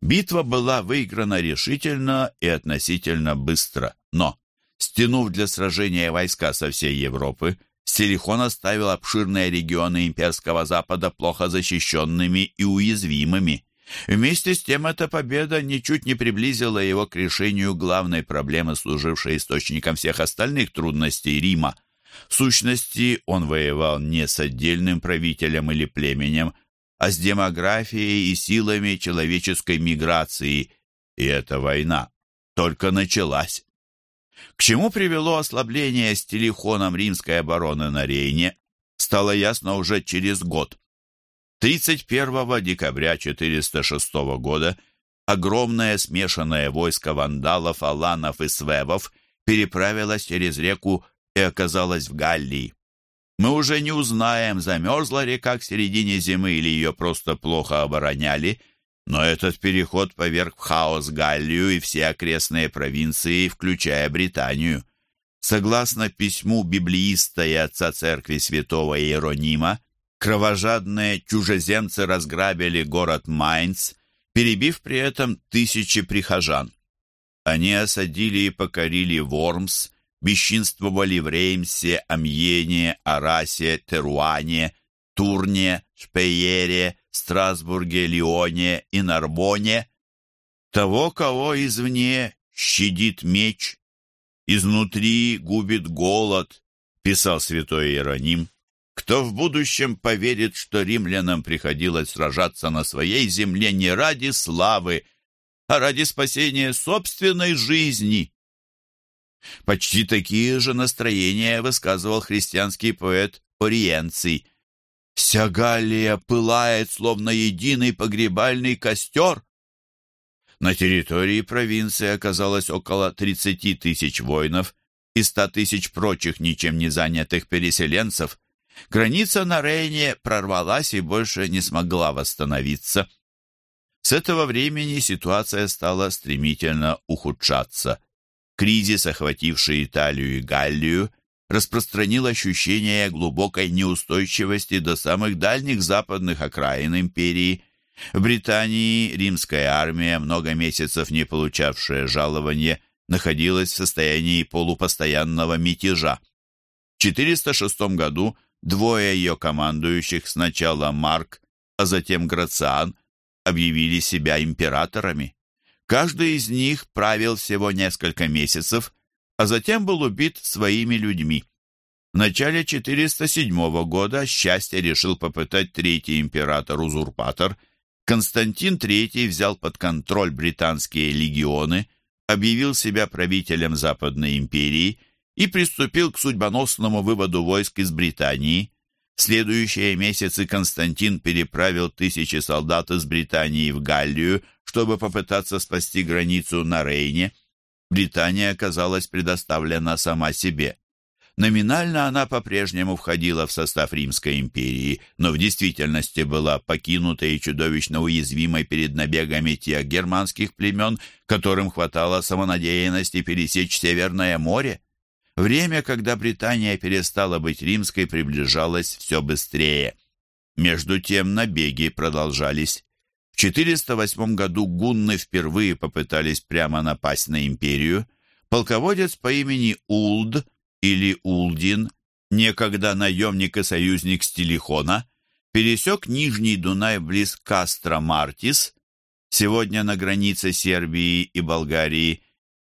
Битва была выиграна решительно и относительно быстро, но, стянув для сражения войска со всей Европы, Стелихон оставил обширные регионы имперского запада плохо защищенными и уязвимыми. Вместе с тем эта победа ничуть не приблизила его к решению главной проблемы, служившей источником всех остальных трудностей Рима. В сущности, он воевал не с отдельным правителем или племенем, а с демографией и силами человеческой миграции, и эта война только началась. К чему привело ослабление стилихоном римской обороны на Рейне, стало ясно уже через год. 31 декабря 406 года огромное смешанное войско вандалов, аланов и свевов переправилось через реку и оказалось в Галлии. Мы уже не узнаем, замерзла река к середине зимы или ее просто плохо обороняли, но этот переход поверг в хаос Галлию и все окрестные провинции, включая Британию. Согласно письму библииста и отца церкви святого Иеронима, кровожадные чужеземцы разграбили город Майнц, перебив при этом тысячи прихожан. Они осадили и покорили Вормс, бесчинствовали в Реймсе, Амьене, Арасе, Теруане, Турне, Шпеере, Страсбурге, Лионе и Нарбоне. Того, кого извне щадит меч, изнутри губит голод, писал святой Иероним. Кто в будущем поверит, что римлянам приходилось сражаться на своей земле не ради славы, а ради спасения собственной жизни? Почти такие же настроения высказывал христианский поэт Ориенций. «Вся Галлия пылает, словно единый погребальный костер». На территории провинции оказалось около 30 тысяч воинов и 100 тысяч прочих ничем не занятых переселенцев. Граница на Рейне прорвалась и больше не смогла восстановиться. С этого времени ситуация стала стремительно ухудшаться. Кризис, охвативший Италию и Галлию, распространил ощущение глубокой неустойчивости до самых дальних западных окраин империи. В Британии римская армия, много месяцев не получавшая жалования, находилась в состоянии полупостоянного мятежа. В 406 году двое ее командующих, сначала Марк, а затем Грациан, объявили себя императорами. Каждый из них правил всего несколько месяцев, а затем был убит своими людьми. В начале 407 года счастье решил попытать третий император-узурпатор. Константин III взял под контроль британские легионы, объявил себя правителем Западной империи и приступил к судьбоносному выводу войск из Британии. В следующие месяцы Константин переправил тысячи солдат из Британии в Галлию, чтобы попытаться спасти границу на Рейне. Британия оказалась предоставлена сама себе. Номинально она по-прежнему входила в состав Римской империи, но в действительности была покинута и чудовищно уязвимой перед набегами тех германских племен, которым хватало самонадеянности пересечь Северное море. Время, когда Британия перестала быть римской, приближалось все быстрее. Между тем набеги продолжались. В 408 году гунны впервые попытались прямо напасть на империю. Полководец по имени Улд или Улдин, некогда наемник и союзник Стилихона, пересек Нижний Дунай близ Кастро Мартис, сегодня на границе Сербии и Болгарии,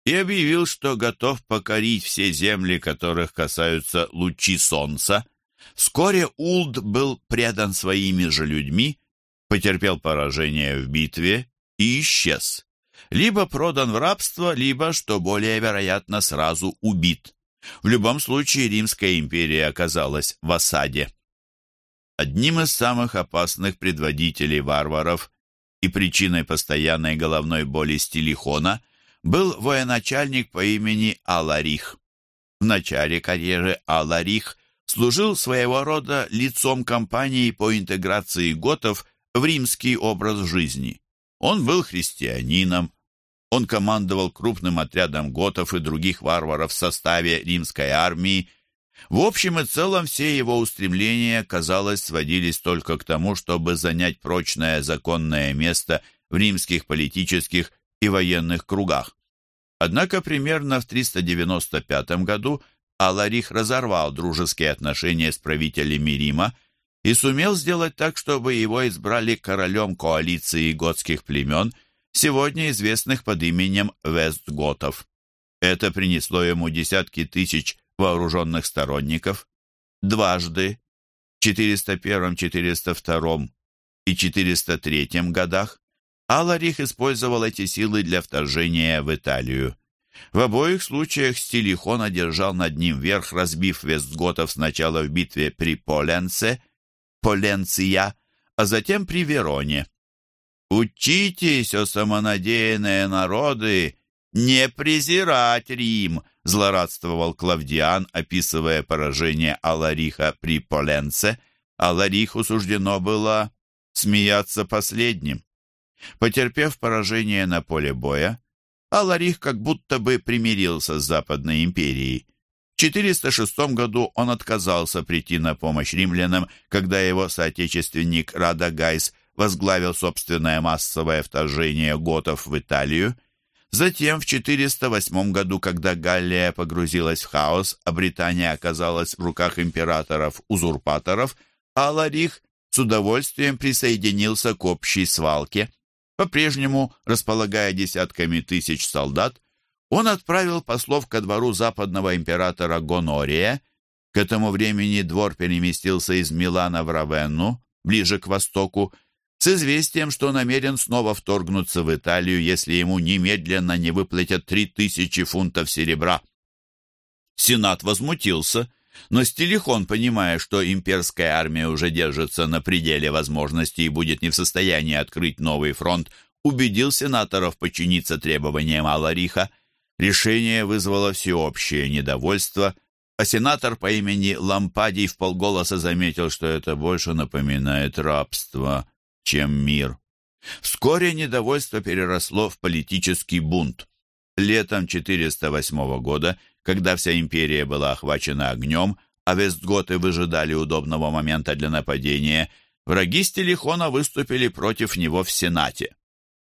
и объявил, что готов покорить все земли, которых касаются лучи солнца. Вскоре Улд был предан своими же людьми, потерпел поражение в битве и исчез. Либо продан в рабство, либо, что более вероятно, сразу убит. В любом случае Римская империя оказалась в осаде. Одним из самых опасных предводителей варваров и причиной постоянной головной боли Стилихона был военачальник по имени Аларих. В начале карьеры Аларих служил своего рода лицом кампании по интеграции готов в римский образ жизни. Он был христианином, он командовал крупным отрядом готов и других варваров в составе римской армии. В общем и целом все его устремления, казалось, сводились только к тому, чтобы занять прочное законное место в римских политических и военных кругах. Однако примерно в 395 году Аларих разорвал дружеские отношения с правителями Рима и сумел сделать так, чтобы его избрали королем коалиции готских племен, сегодня известных под именем Вестготов. Это принесло ему десятки тысяч вооруженных сторонников. Дважды, в 401, 402 и 403 годах, Аларих использовал эти силы для вторжения в Италию. В обоих случаях Стилихон одержал над ним верх, разбив вестготов сначала в битве при Поленце, Поленция, а затем при Вероне. «Учитесь, о самонадеянные народы, не презирать Рим!» злорадствовал Клавдиан, описывая поражение Алариха при Поленце. Алариху суждено было смеяться последним. Потерпев поражение на поле боя, Аларих как будто бы примирился с Западной империей. В 406 году он отказался прийти на помощь римлянам, когда его соотечественник Радагайс возглавил собственное массовое вторжение готов в Италию. Затем, в 408 году, когда Галлия погрузилась в хаос, а Британия оказалась в руках императоров-узурпаторов, Аларих с удовольствием присоединился к общей свалке. По-прежнему, располагая десятками тысяч солдат, он отправил послов ко двору западного императора Гонория. К этому времени двор переместился из Милана в Равенну, ближе к востоку, с известием, что намерен снова вторгнуться в Италию, если ему немедленно не выплатят три тысячи фунтов серебра. Сенат возмутился, но Стилихон, понимая, что имперская армия уже держится на пределе возможностей и будет не в состоянии открыть новый фронт, убедил сенаторов подчиниться требованиям Алариха. Решение вызвало всеобщее недовольство, а сенатор по имени Лампадий вполголоса заметил, что это больше напоминает рабство чем мир. Вскоре недовольство переросло в политический бунт. Летом 408 года, когда вся империя была охвачена огнем, а вестготы выжидали удобного момента для нападения, враги Стелихона выступили против него в Сенате.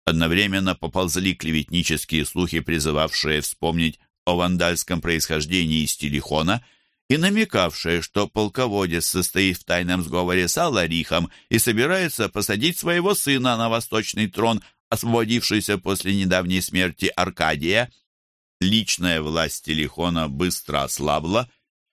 Одновременно поползли клеветнические слухи, призывавшие вспомнить о вандальском происхождении Стилихона и намекавшая, что полководец состоит в тайном сговоре с Аларихом и собирается посадить своего сына на восточный трон, освободившийся после недавней смерти Аркадия. Личная власть Телехона быстро ослабла,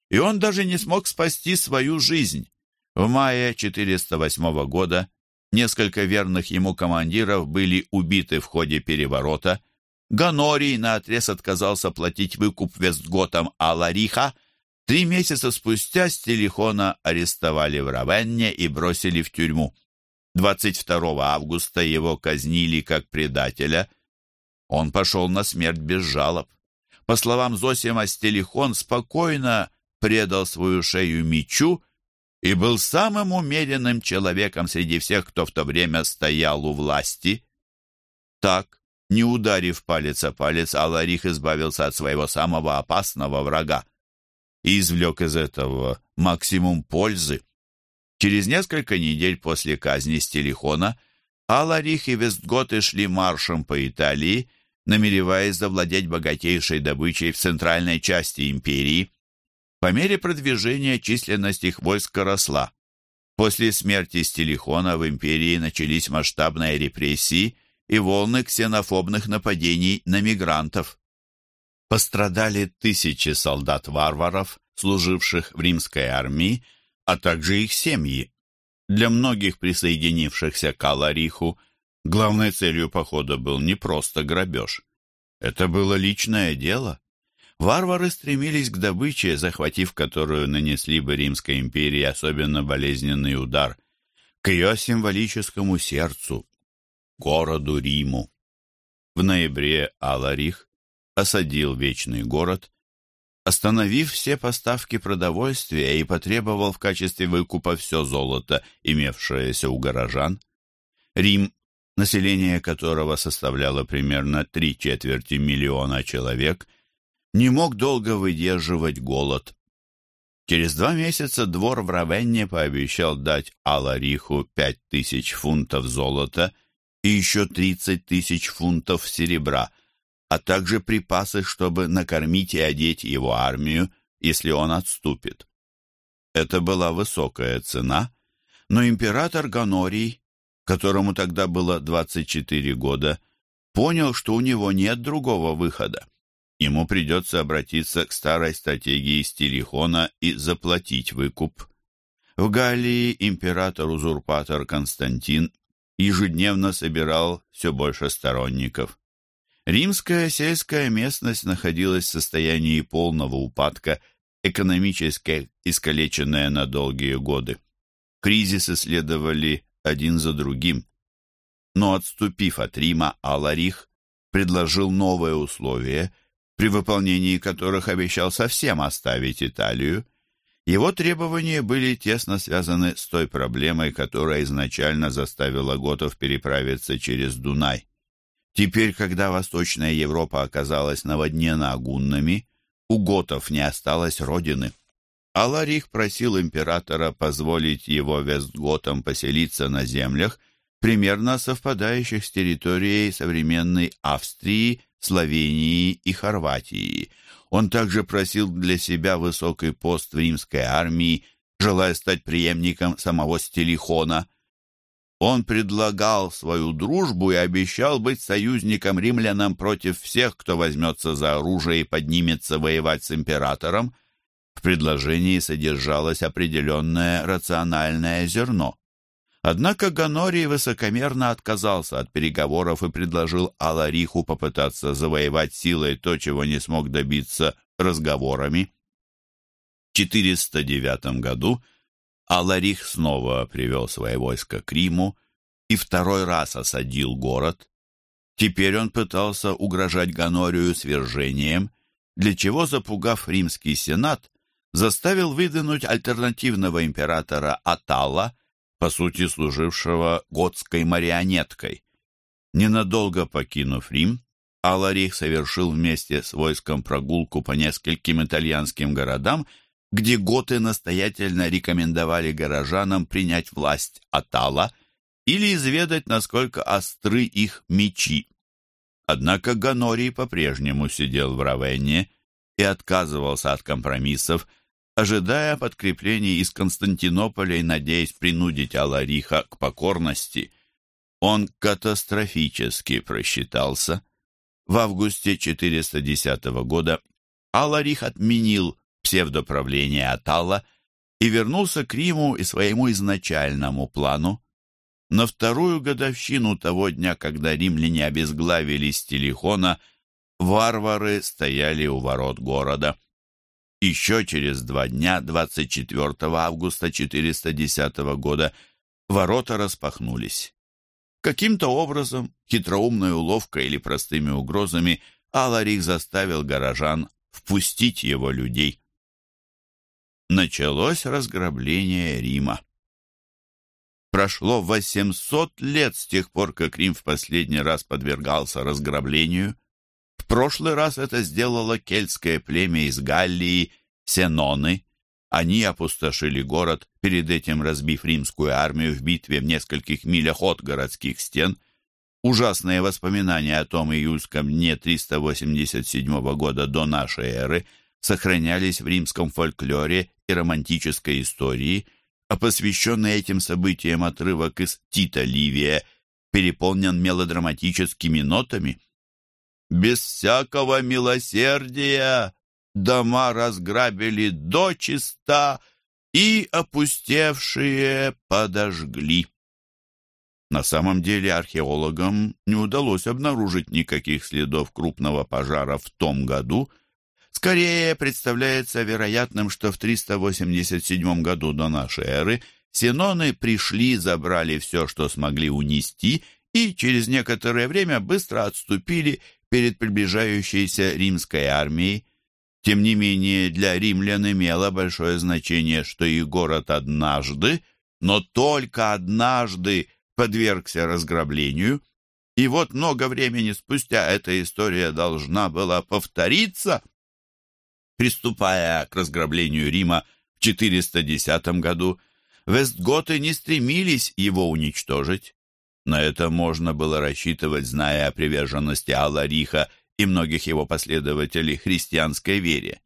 и он даже не смог спасти свою жизнь. В мае 408 года несколько верных ему командиров были убиты в ходе переворота. Ганорий наотрез отказался платить выкуп вестготам Алариха, Три месяца спустя Стелихона арестовали в Равенне и бросили в тюрьму. 22 августа его казнили как предателя. Он пошел на смерть без жалоб. По словам Зосима, Стелихон спокойно предал свою шею мечу и был самым умеренным человеком среди всех, кто в то время стоял у власти. Так, не ударив палец о палец, Аларих избавился от своего самого опасного врага и извлек из этого максимум пользы. Через несколько недель после казни Стелихона Аларих и Вестготы шли маршем по Италии, намереваясь завладеть богатейшей добычей в центральной части империи. По мере продвижения численность их войска росла. После смерти Стелихона в империи начались масштабные репрессии и волны ксенофобных нападений на мигрантов пострадали тысячи солдат-варваров, служивших в римской армии, а также их семьи. Для многих присоединившихся к Алариху главной целью похода был не просто грабеж. Это было личное дело. Варвары стремились к добыче, захватив которую нанесли бы Римской империи особенно болезненный удар, к ее символическому сердцу, городу Риму. В ноябре Аларих осадил Вечный город, остановив все поставки продовольствия и потребовал в качестве выкупа все золото, имевшееся у горожан. Рим, население которого составляло примерно три четверти миллиона человек, не мог долго выдерживать голод. Через два месяца двор в Равенне пообещал дать Алариху пять тысяч фунтов золота и еще тридцать тысяч фунтов серебра – а также припасы, чтобы накормить и одеть его армию, если он отступит. Это была высокая цена, но император Ганорий, которому тогда было 24 года, понял, что у него нет другого выхода. Ему придется обратиться к старой стратегии Стилихона и заплатить выкуп. В Галлии император-узурпатор Константин ежедневно собирал все больше сторонников. Римская сельская местность находилась в состоянии полного упадка, экономически искалеченная на долгие годы. Кризисы следовали один за другим. Но отступив от Рима, Аларих предложил новые условия, при выполнении которых обещал совсем оставить Италию. Его требования были тесно связаны с той проблемой, которая изначально заставила готов переправиться через Дунай. Теперь, когда Восточная Европа оказалась наводнена гуннами, у готов не осталось родины. Аларих просил императора позволить его вестготам поселиться на землях, примерно совпадающих с территорией современной Австрии, Словении и Хорватии. Он также просил для себя высокий пост в римской армии, желая стать преемником самого Стелихона. Он предлагал свою дружбу и обещал быть союзником римлянам против всех, кто возьмется за оружие и поднимется воевать с императором. В предложении содержалось определенное рациональное зерно. Однако Ганорий высокомерно отказался от переговоров и предложил Алариху попытаться завоевать силой то, чего не смог добиться разговорами. В 409 году Аларих снова привел свои войска к Риму и второй раз осадил город. Теперь он пытался угрожать Ганорию свержением, для чего, запугав римский сенат, заставил выдвинуть альтернативного императора Атала, по сути служившего готской марионеткой. Ненадолго покинув Рим, Аларих совершил вместе с войском прогулку по нескольким итальянским городам, где готы настоятельно рекомендовали горожанам принять власть Атала или изведать, насколько остры их мечи. Однако Ганорий по-прежнему сидел в Равенне и отказывался от компромиссов, ожидая подкреплений из Константинополя и надеясь принудить Алариха к покорности. Он катастрофически просчитался. В августе 410 года Аларих отменил псевдоправление Атала и вернулся к Риму и своему изначальному плану. На вторую годовщину того дня, когда римляне обезглавили Стилихона, варвары стояли у ворот города. Еще через два дня, 24 августа 410 года, ворота распахнулись. Каким-то образом, хитроумной уловкой или простыми угрозами, Аларих заставил горожан впустить его людей. Началось разграбление Рима. Прошло 800 лет с тех пор, как Рим в последний раз подвергался разграблению прошлый раз это сделало кельтское племя из Галлии Сеноны. Они опустошили город, перед этим разбив римскую армию в битве в нескольких милях от городских стен. Ужасные воспоминания о том июльском дне 387 года до нашей эры сохранялись в римском фольклоре и романтической истории, а посвященный этим событиям отрывок из Тита Ливия переполнен мелодраматическими нотами – без всякого милосердия дома разграбили до чиста и опустевшие подожгли. На самом деле археологам не удалось обнаружить никаких следов крупного пожара в том году. Скорее представляется вероятным, что в 387 году до нашей эры синоны пришли, забрали все, что смогли унести, и через некоторое время быстро отступили перед приближающейся римской армией. Тем не менее, для римлян имело большое значение, что их город однажды, но только однажды подвергся разграблению, и вот много времени спустя эта история должна была повториться. Приступая к разграблению Рима в 410 году, вестготы не стремились его уничтожить. На это можно было рассчитывать, зная о приверженности Аллариха и многих его последователей христианской вере.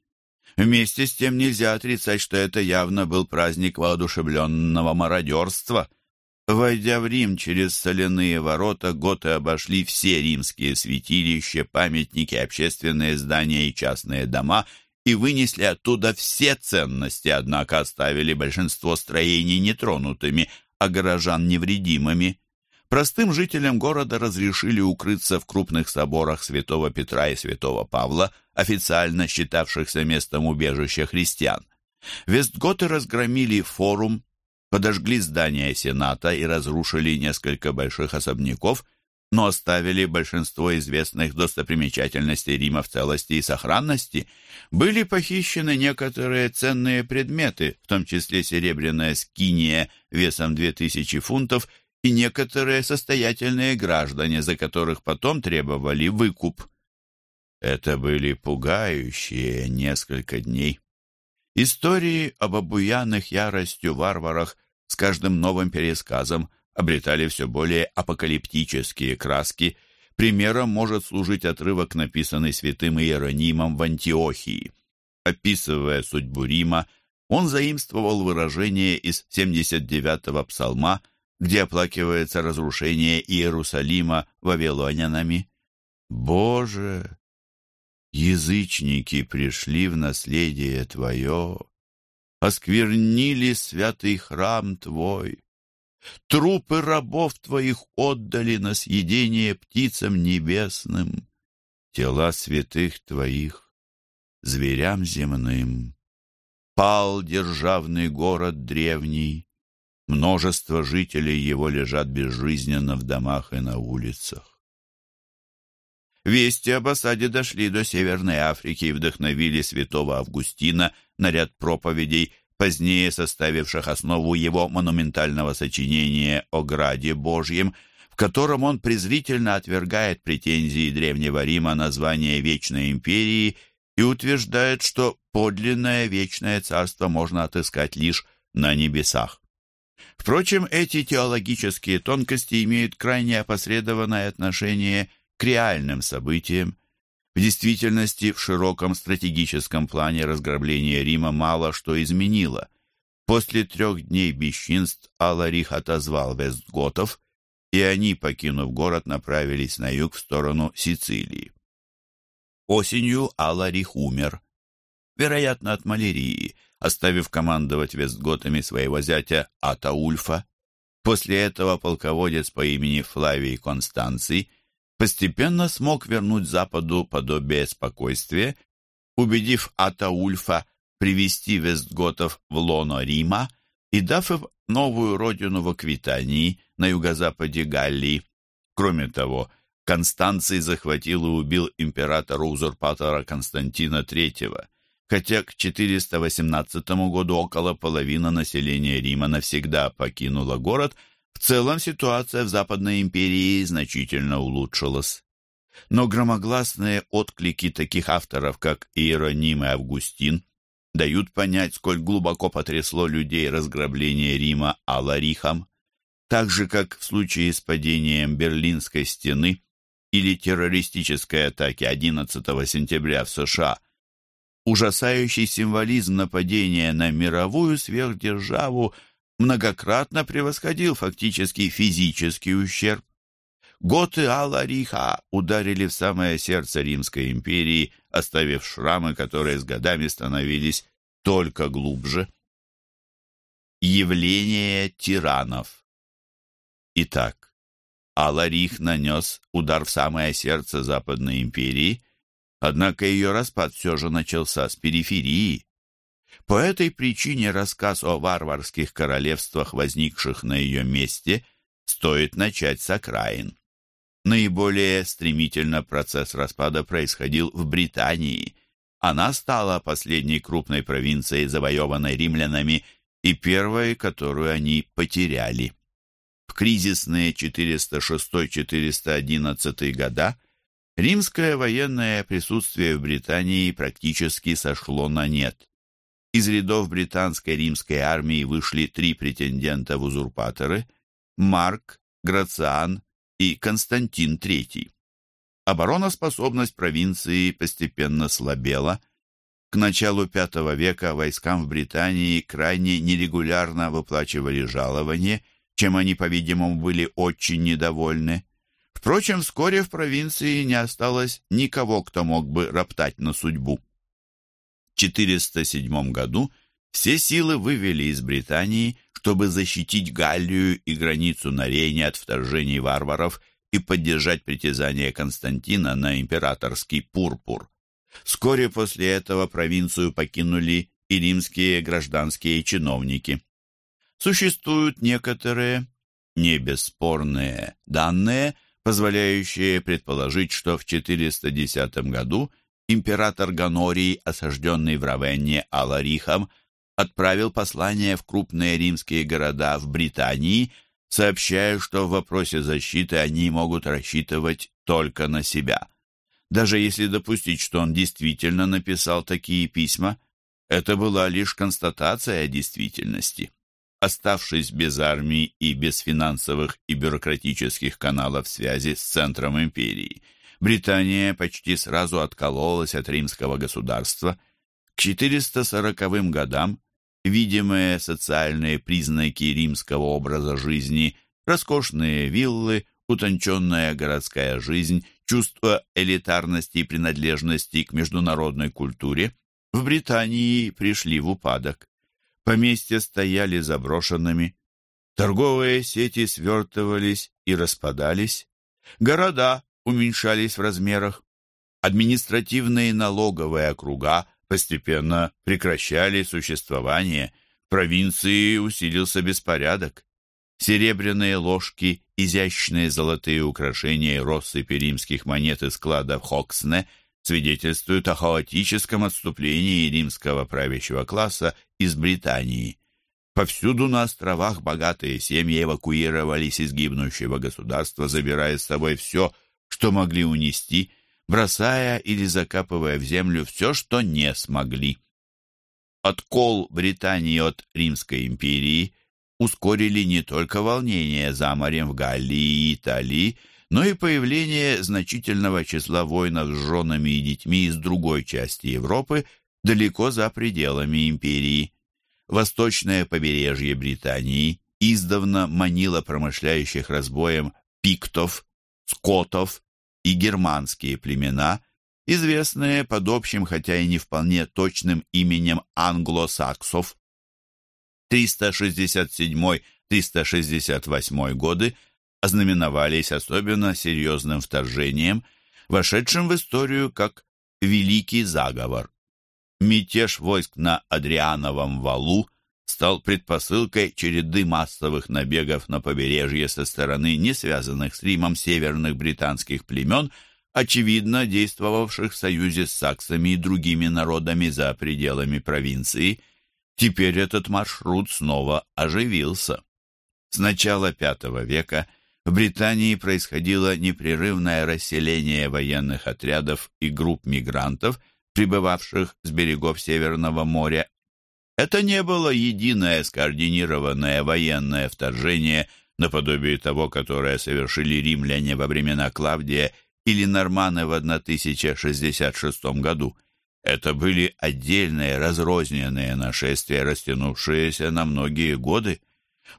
Вместе с тем нельзя отрицать, что это явно был праздник воодушевленного мародерства. Войдя в Рим через соляные ворота, готы обошли все римские святилища, памятники, общественные здания и частные дома и вынесли оттуда все ценности, однако оставили большинство строений нетронутыми, а горожан невредимыми. Простым жителям города разрешили укрыться в крупных соборах святого Петра и святого Павла, официально считавшихся местом убежища христиан. Вестготы разгромили форум, подожгли здание Сената и разрушили несколько больших особняков, но оставили большинство известных достопримечательностей Рима в целости и сохранности. Были похищены некоторые ценные предметы, в том числе серебряная скиния весом 2000 фунтов и некоторые состоятельные граждане, за которых потом требовали выкуп. Это были пугающие несколько дней. Истории об обуянных яростью варварах с каждым новым пересказом обретали все более апокалиптические краски. Примером может служить отрывок, написанный святым Иеронимом в Антиохии. Описывая судьбу Рима, он заимствовал выражение из 79-го псалма, где оплакивается разрушение Иерусалима вавилонянами. «Боже, язычники пришли в наследие Твое, осквернили святый храм Твой, Трупы рабов твоих отдали на съедение птицам небесным, тела святых твоих зверям земным. Пал державный город древний, множество жителей его лежат безжизненно в домах и на улицах. Вести об осаде дошли до Северной Африки и вдохновили святого Августина на ряд проповедей – позднее составивших основу его монументального сочинения о Граде Божьем, в котором он презрительно отвергает претензии Древнего Рима на звание Вечной Империи и утверждает, что подлинное Вечное Царство можно отыскать лишь на небесах. Впрочем, эти теологические тонкости имеют крайне опосредованное отношение к реальным событиям, в действительности, в широком стратегическом плане разграбление Рима мало что изменило. После трех дней бесчинств Аларих отозвал вестготов, и они, покинув город, направились на юг в сторону Сицилии. Осенью Аларих умер, вероятно, от малярии, оставив командовать вестготами своего зятя Атаульфа. После этого полководец по имени Флавий Констанций – постепенно смог вернуть Западу подобие спокойствия, убедив Атаульфа привести вестготов в лоно Рима и дав им новую родину в Аквитании на юго-западе Галлии. Кроме того, Констанций захватил и убил императора-узурпатора Константина III, хотя к 418 году около половины населения Рима навсегда покинула город – в целом ситуация в Западной империи значительно улучшилась. Но громогласные отклики таких авторов, как Иероним и Августин, дают понять, сколь глубоко потрясло людей разграбление Рима Аларихом, так же, как в случае с падением Берлинской стены или террористической атаки 11 сентября в США. Ужасающий символизм нападения на мировую сверхдержаву – многократно превосходил фактически физический ущерб. Готы Алариха ударили в самое сердце Римской империи, оставив шрамы, которые с годами становились только глубже. Явление тиранов Итак, Аларих нанес удар в самое сердце Западной империи, однако ее распад все же начался с периферии, по этой причине рассказ о варварских королевствах, возникших на ее месте, стоит начать с окраин. Наиболее стремительно процесс распада происходил в Британии. Она стала последней крупной провинцией, завоеванной римлянами, и первой, которую они потеряли. В кризисные 406-411 года римское военное присутствие в Британии практически сошло на нет. Из рядов британской римской армии вышли три претендента в узурпаторы – Марк, Грациан и Константин III. Обороноспособность провинции постепенно слабела. К началу V века войскам в Британии крайне нерегулярно выплачивали жалование, чем они, по-видимому, были очень недовольны. Впрочем, вскоре в провинции не осталось никого, кто мог бы роптать на судьбу. 407 году все силы вывели из Британии, чтобы защитить Галлию и границу на Рейне от вторжений варваров и поддержать притязания Константина на императорский пурпур. Вскоре после этого провинцию покинули и римские гражданские чиновники. Существуют некоторые, не бесспорные данные, позволяющие предположить, что в 410 году император Ганорий, осажденный в Равенне Аларихом, отправил послание в крупные римские города в Британии, сообщая, что в вопросе защиты они могут рассчитывать только на себя. Даже если допустить, что он действительно написал такие письма, это была лишь констатация действительности. Оставшись без армии и без финансовых и бюрократических каналов связи с центром империи, Британия почти сразу откололась от римского государства. К 440 годам видимые социальные признаки римского образа жизни, роскошные виллы, утонченная городская жизнь, чувство элитарности и принадлежности к международной культуре в Британии пришли в упадок. Поместья стояли заброшенными, торговые сети свертывались и распадались, города уменьшались в размерах, административные налоговые округа постепенно прекращали существование, в провинции усилился беспорядок. Серебряные ложки, изящные золотые украшения и россыпи римских монет из складов Хоксне свидетельствуют о хаотическом отступлении римского правящего класса из Британии. Повсюду на островах богатые семьи эвакуировались из гибнущего государства, забирая с собой все, что могли унести, бросая или закапывая в землю все, что не смогли. Откол Британии от Римской империи – ускорили не только волнения за морем в Галлии и Италии, но и появление значительного числа воинов с женами и детьми из другой части Европы, далеко за пределами империи. Восточное побережье Британии издавна манило промышляющих разбоем пиктов, скотов и германские племена, известные под общим, хотя и не вполне точным именем англосаксов. 367-368 годы ознаменовались особенно серьезным вторжением, вошедшим в историю как Великий заговор. Мятеж войск на Адриановом валу стал предпосылкой череды массовых набегов на побережье со стороны не связанных с Римом северных британских племен, очевидно действовавших в союзе с саксами и другими народами за пределами провинции – Теперь этот маршрут снова оживился. С начала V века в Британии происходило непрерывное расселение военных отрядов и групп мигрантов, прибывавших с берегов Северного моря. Это не было единое скоординированное военное вторжение наподобие того, которое совершили римляне во времена Клавдия или норманы в 1066 году. Это были отдельные разрозненные нашествия, растянувшиеся на многие годы.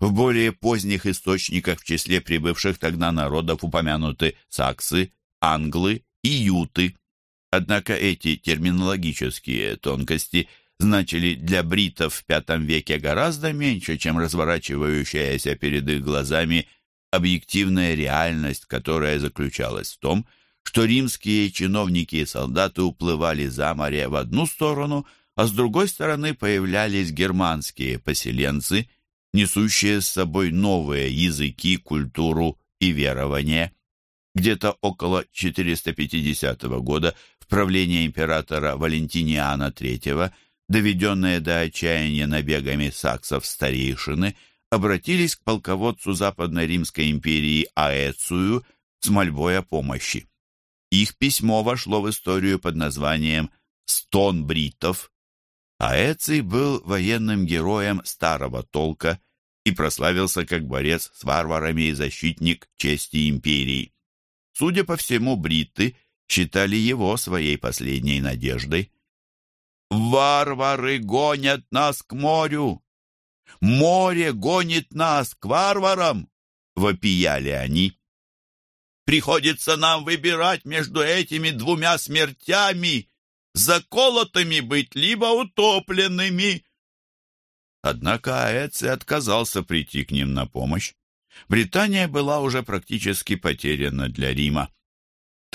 В более поздних источниках в числе прибывших тогда народов упомянуты саксы, англы и юты. Однако эти терминологические тонкости значили для бритов в V веке гораздо меньше, чем разворачивающаяся перед их глазами объективная реальность, которая заключалась в том, что римские чиновники и солдаты уплывали за море в одну сторону, а с другой стороны появлялись германские поселенцы, несущие с собой новые языки, культуру и верования. Где-то около 450 года в правлении императора Валентиниана III, доведенные до отчаяния набегами саксов старейшины, обратились к полководцу Западной Римской империи Аэцию с мольбой о помощи. Их письмо вошло в историю под названием «Стон бритов». А Эций был военным героем старого толка и прославился как борец с варварами и защитник чести империи. Судя по всему, бриты считали его своей последней надеждой. «Варвары гонят нас к морю! Море гонит нас к варварам!» — вопияли они. Приходится нам выбирать между этими двумя смертями, заколотыми быть, либо утопленными. Однако Аэци отказался прийти к ним на помощь. Британия была уже практически потеряна для Рима.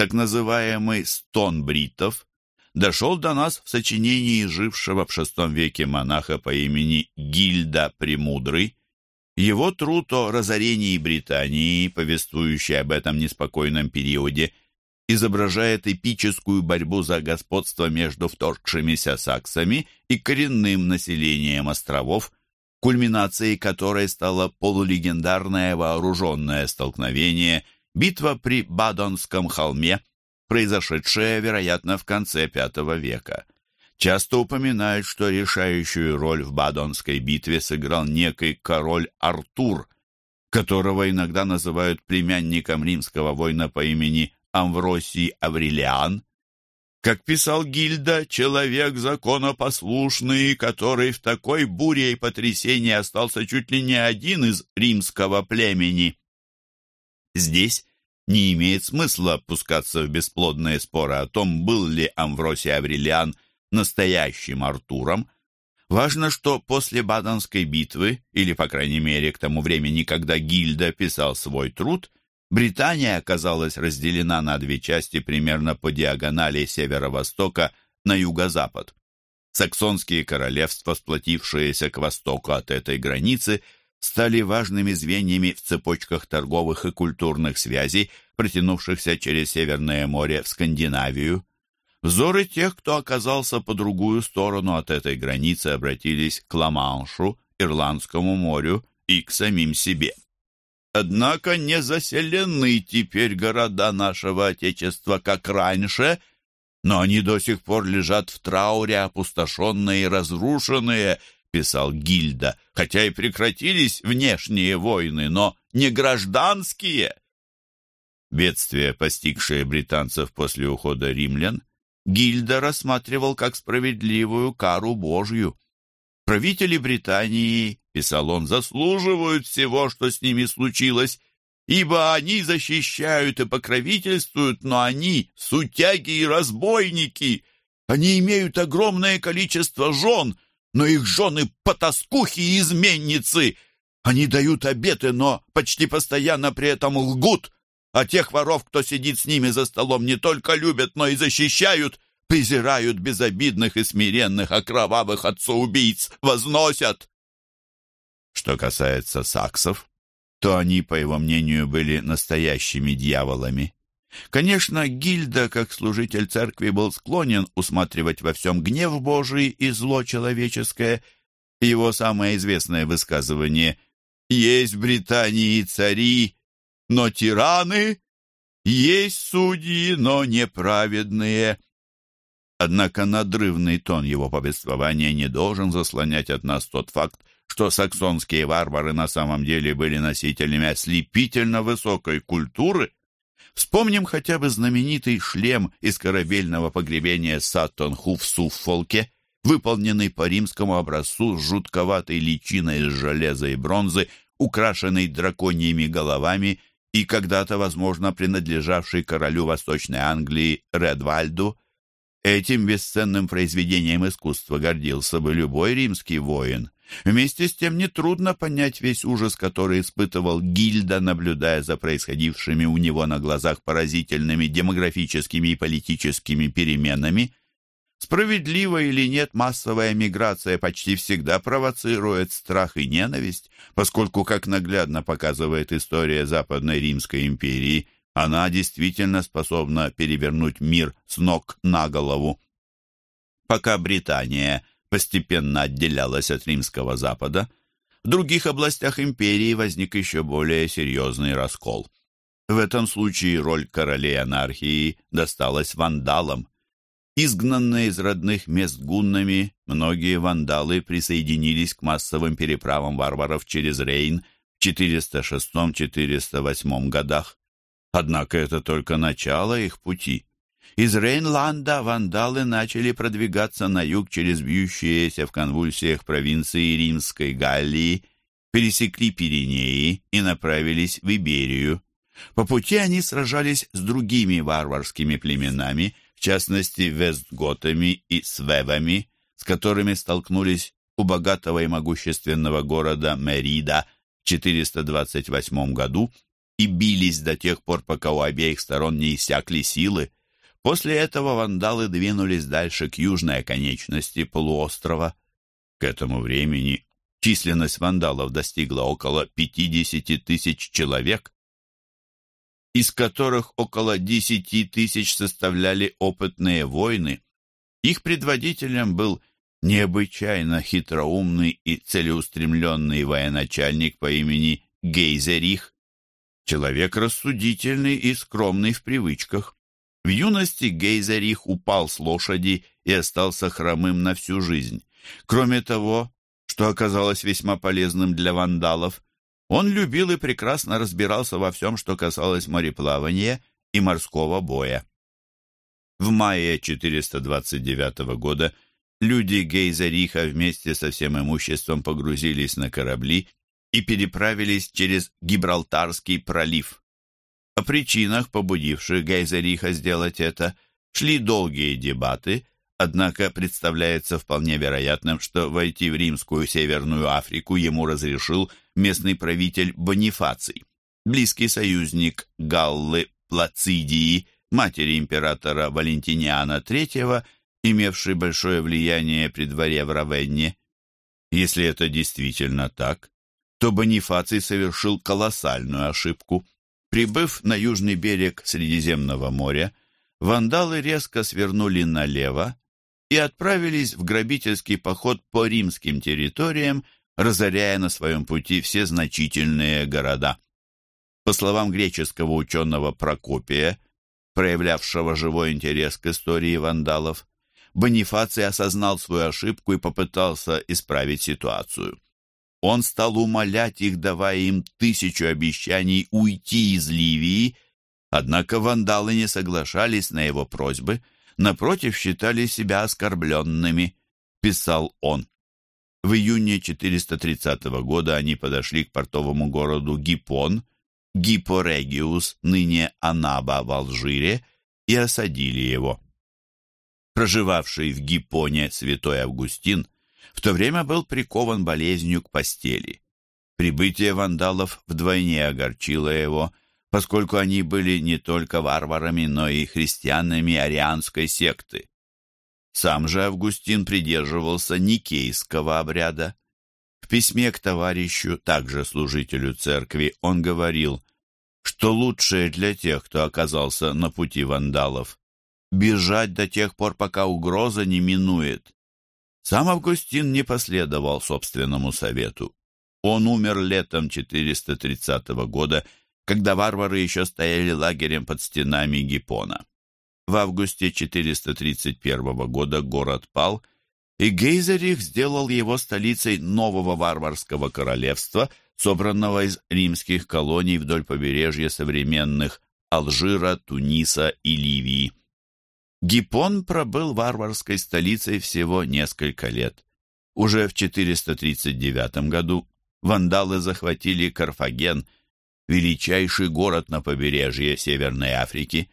Так называемый «стон бритов» дошел до нас в сочинении жившего в VI веке монаха по имени Гильда Премудрый. Его труд о разорении Британии, повествующий об этом неспокойном периоде, изображает эпическую борьбу за господство между вторгшимися саксами и коренным населением островов, кульминацией которой стало полулегендарное вооруженное столкновение, битва при Бадонском холме, произошедшая, вероятно, в конце V века. Часто упоминают, что решающую роль в Бадонской битве сыграл некий король Артур, которого иногда называют племянником римского воина по имени Амвросий Аврелиан. Как писал Гильда, человек законопослушный, который в такой буре и потрясении остался чуть ли не один из римского племени. Здесь не имеет смысла опускаться в бесплодные споры о том, был ли Амвросий Аврелиан настоящим Артуром. Важно, что после Баденской битвы, или, по крайней мере, к тому времени, когда Гильда писал свой труд, Британия оказалась разделена на две части примерно по диагонали северо-востока на юго-запад. Саксонские королевства, сплотившиеся к востоку от этой границы, стали важными звеньями в цепочках торговых и культурных связей, протянувшихся через Северное море в Скандинавию. Взоры тех, кто оказался по другую сторону от этой границы, обратились к Ла-Маншу, Ирландскому морю и к самим себе. Однако не заселены теперь города нашего Отечества, как раньше, но они до сих пор лежат в трауре, опустошенные и разрушенные, писал Гильда, хотя и прекратились внешние войны, но не гражданские. Бедствие, постигшее британцев после ухода римлян, Гильда рассматривал как справедливую кару Божью. Правители Британии, писал он, заслуживают всего, что с ними случилось, ибо они защищают и покровительствуют, но они сутяги и разбойники. Они имеют огромное количество жен, но их жены потаскухи и изменницы. Они дают обеты, но почти постоянно при этом лгут, а тех воров, кто сидит с ними за столом, не только любят, но и защищают — презирают безобидных и смиренных, а кровавых отцоубийц возносят. Что касается саксов, то они, по его мнению, были настоящими дьяволами. Конечно, Гильда, как служитель церкви, был склонен усматривать во всем гнев Божий и зло человеческое. Его самое известное высказывание «Есть в Британии цари, но тираны, есть судьи, но неправедные». Однако надрывный тон его повествования не должен заслонять от нас тот факт, что саксонские варвары на самом деле были носителями ослепительно высокой культуры. Вспомним хотя бы знаменитый шлем из корабельного погребения Саттон-Ху в Суффолке, выполненный по римскому образцу с жутковатой личиной из железа и бронзы, украшенный драконьими головами и когда-то, возможно, принадлежавший королю Восточной Англии Редвальду – Этим бесценным произведением искусства гордился бы любой римский воин. Вместе с тем нетрудно понять весь ужас, который испытывал Гильда, наблюдая за происходившими у него на глазах поразительными демографическими и политическими переменами. Справедливо или нет, массовая миграция почти всегда провоцирует страх и ненависть, поскольку, как наглядно показывает история Западной Римской империи, она действительно способна перевернуть мир с ног на голову. Пока Британия постепенно отделялась от римского Запада, в других областях империи возник еще более серьезный раскол. В этом случае роль королей анархии досталась вандалам. Изгнанные из родных мест гуннами, многие вандалы присоединились к массовым переправам варваров через Рейн в 406-408 годах. Однако это только начало их пути. Из Рейнланда вандалы начали продвигаться на юг через бьющиеся в конвульсиях провинции Римской Галлии, пересекли Пиренеи и направились в Иберию. По пути они сражались с другими варварскими племенами, в частности вестготами и свевами, с которыми столкнулись у богатого и могущественного города Мерида в 428 году и бились до тех пор, пока у обеих сторон не иссякли силы. После этого вандалы двинулись дальше к южной оконечности полуострова. К этому времени численность вандалов достигла около 50 тысяч человек, из которых около 10 тысяч составляли опытные воины. Их предводителем был необычайно хитроумный и целеустремленный военачальник по имени Гейзерих, человек рассудительный и скромный в привычках. В юности Гейзерих упал с лошади и остался хромым на всю жизнь. Кроме того, что оказалось весьма полезным для вандалов, он любил и прекрасно разбирался во всем, что касалось мореплавания и морского боя. В мае 429 года люди Гейзериха вместе со всем имуществом погрузились на корабли и переправились через Гибралтарский пролив. О причинах, побудивших Гейзериха сделать это, шли долгие дебаты, однако представляется вполне вероятным, что войти в римскую Северную Африку ему разрешил местный правитель Бонифаций, близкий союзник Галлы Плацидии, матери императора Валентиниана III, имевший большое влияние при дворе в Равенне. Если это действительно так, то Бонифаций совершил колоссальную ошибку. Прибыв на южный берег Средиземного моря, вандалы резко свернули налево и отправились в грабительский поход по римским территориям, разоряя на своем пути все значительные города. По словам греческого ученого Прокопия, проявлявшего живой интерес к истории вандалов, Бонифаций осознал свою ошибку и попытался исправить ситуацию. Он стал умолять их, давая им тысячу обещаний уйти из Ливии, однако вандалы не соглашались на его просьбы, напротив, считали себя оскорбленными, писал он. В июне 430 года они подошли к портовому городу Гиппон, Гипорегиус, ныне Анаба в Алжире, и осадили его. Проживавший в Гиппоне святой Августин в то время был прикован болезнью к постели. Прибытие вандалов вдвойне огорчило его, поскольку они были не только варварами, но и христианами арианской секты. Сам же Августин придерживался никейского обряда. В письме к товарищу, также служителю церкви, он говорил, что лучшее для тех, кто оказался на пути вандалов, бежать до тех пор, пока угроза не минует. Сам Августин не последовал собственному совету. Он умер летом 430 года, когда варвары еще стояли лагерем под стенами Гиппона. В августе 431 года город пал, и Гейзерих сделал его столицей нового варварского королевства, собранного из римских колоний вдоль побережья современных Алжира, Туниса и Ливии. Гиппон пробыл варварской столицей всего несколько лет. Уже в 439 году вандалы захватили Карфаген, величайший город на побережье Северной Африки.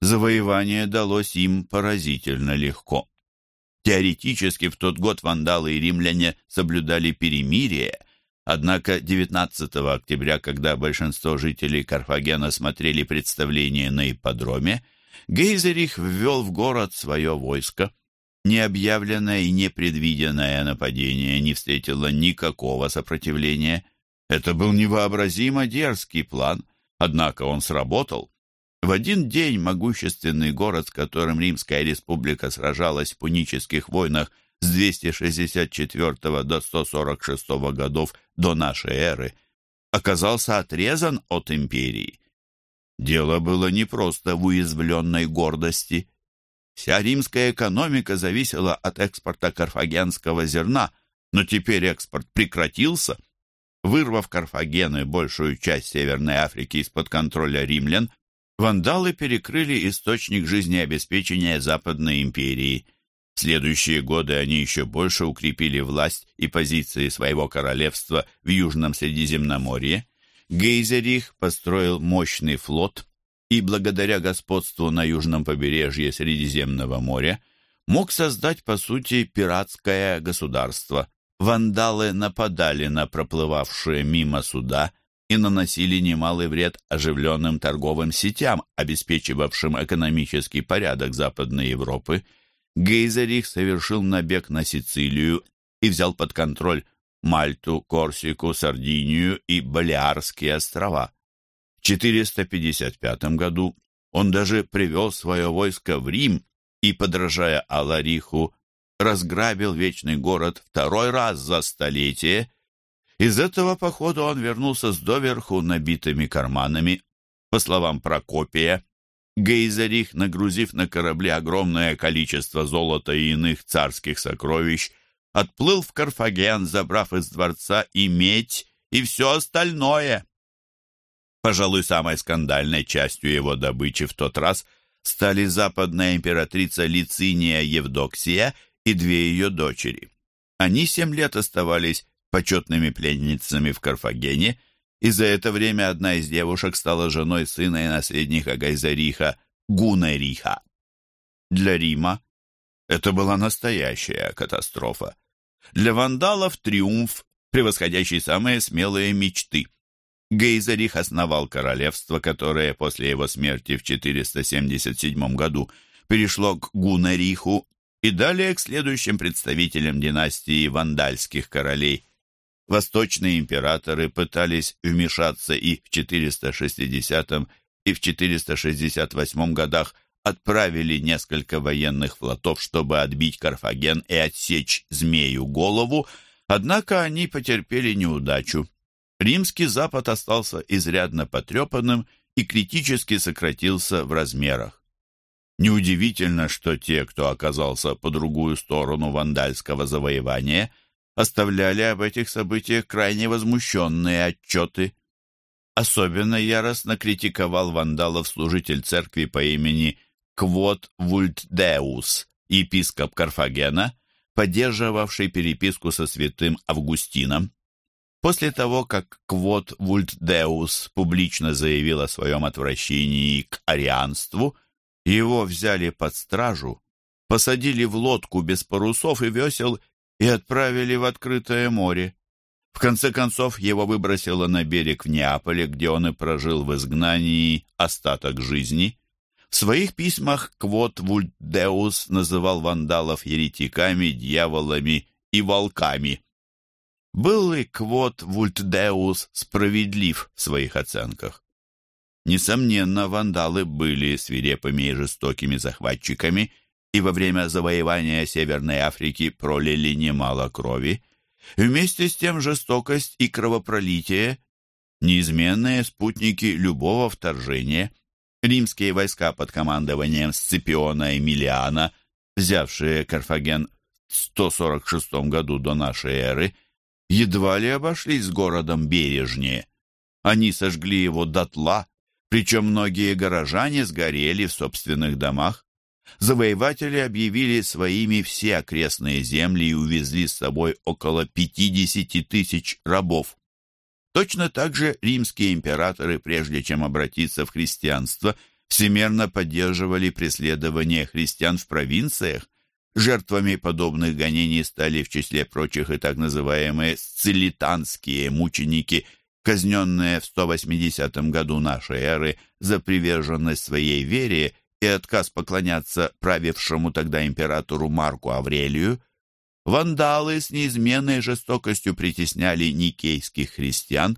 Завоевание далось им поразительно легко. Теоретически в тот год вандалы и римляне соблюдали перемирие, однако 19 октября, когда большинство жителей Карфагена смотрели представление на ипподроме, Гейзерих ввел в город свое войско. Необъявленное и непредвиденное нападение не встретило никакого сопротивления. Это был невообразимо дерзкий план, однако он сработал. В один день могущественный город, с которым Римская республика сражалась в пунических войнах с 264 до 146 годов до нашей эры, оказался отрезан от империи. Дело было не просто в уязвленной гордости. Вся римская экономика зависела от экспорта карфагенского зерна, но теперь экспорт прекратился. Вырвав Карфаген и большую часть Северной Африки из-под контроля римлян, вандалы перекрыли источник жизнеобеспечения Западной империи. В следующие годы они еще больше укрепили власть и позиции своего королевства в Южном Средиземноморье. Гейзерих построил мощный флот и, благодаря господству на южном побережье Средиземного моря, мог создать, по сути, пиратское государство. вандалы нападали на проплывавшие мимо суда и наносили немалый вред оживленным торговым сетям, обеспечивавшим экономический порядок Западной Европы. Гейзерих совершил набег на Сицилию и взял под контроль Мальту, Корсику, Сардинию и Балиарские острова. В 455 году он даже привел свое войско в Рим и, подражая Алариху, разграбил Вечный город второй раз за столетие. Из этого похода он вернулся с доверху набитыми карманами. По словам Прокопия, Гейзерих, нагрузив на корабли огромное количество золота и иных царских сокровищ, отплыл в Карфаген, забрав из дворца и медь, и все остальное. Пожалуй, самой скандальной частью его добычи в тот раз стали западная императрица Лициния Евдоксия и две ее дочери. Они семь лет оставались почетными пленницами в Карфагене, и за это время одна из девушек стала женой сына и наследника Гайзариха, Гунариха. Для Рима это была настоящая катастрофа. Для вандалов триумф, превосходящий самые смелые мечты. Гейзерих основал королевство, которое после его смерти в 477 году перешло к Гунариху и далее к следующим представителям династии вандальских королей. Восточные императоры пытались вмешаться и в 460 и в 468 годах отправили несколько военных флотов, чтобы отбить Карфаген и отсечь змею голову, однако они потерпели неудачу. Римский Запад остался изрядно потрепанным и критически сократился в размерах. Неудивительно, что те, кто оказался по другую сторону вандальского завоевания, оставляли об этих событиях крайне возмущенные отчеты. Особенно яростно критиковал вандалов служитель церкви по имени Квот Вультдеус, епископ Карфагена, поддерживавший переписку со святым Августином. После того, как Квот Вультдеус публично заявил о своем отвращении к арианству, его взяли под стражу, посадили в лодку без парусов и весел и отправили в открытое море. В конце концов, его выбросило на берег в Неаполе, где он и прожил в изгнании остаток жизни. В своих письмах Квот Вульдеус называл вандалов еретиками, дьяволами и волками. Был ли Квот Вульдеус справедлив в своих оценках? Несомненно, вандалы были свирепыми и жестокими захватчиками и во время завоевания Северной Африки пролили немало крови. Вместе с тем жестокость и кровопролитие – неизменные спутники любого вторжения – римские войска под командованием Сципиона Эмилиана, взявшие Карфаген в 146 году до нашей эры, едва ли обошлись с городом бережнее. Они сожгли его дотла, причем многие горожане сгорели в собственных домах. Завоеватели объявили своими все окрестные земли и увезли с собой около 50 тысяч рабов. Точно так же римские императоры, прежде чем обратиться в христианство, всемерно поддерживали преследование христиан в провинциях. Жертвами подобных гонений стали в числе прочих и так называемые сцилитанские мученики, казненные в 180 году нашей эры за приверженность своей вере и отказ поклоняться правившему тогда императору Марку Аврелию, Вандалы с неизменной жестокостью притесняли никейских христиан,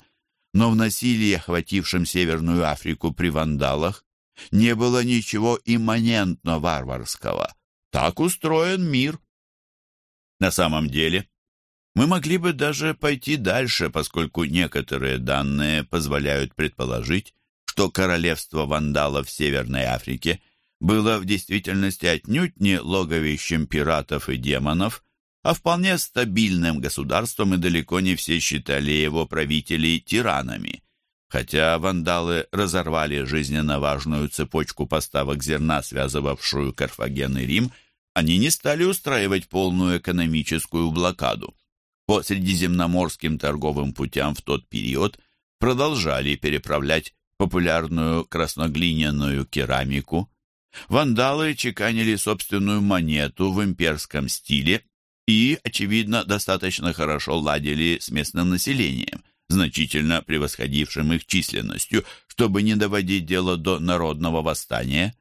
но в насилии, охватившем Северную Африку при вандалах, не было ничего имманентно варварского. Так устроен мир. На самом деле, мы могли бы даже пойти дальше, поскольку некоторые данные позволяют предположить, что королевство вандалов в Северной Африке было в действительности отнюдь не логовищем пиратов и демонов, а вполне стабильным государством, и далеко не все считали его правителей тиранами. Хотя вандалы разорвали жизненно важную цепочку поставок зерна, связывавшую Карфаген и Рим, они не стали устраивать полную экономическую блокаду. По средиземноморским торговым путям в тот период продолжали переправлять популярную красноглиняную керамику. Вандалы чеканили собственную монету в имперском стиле и, очевидно, достаточно хорошо ладили с местным населением, значительно превосходившим их численностью, чтобы не доводить дело до народного восстания.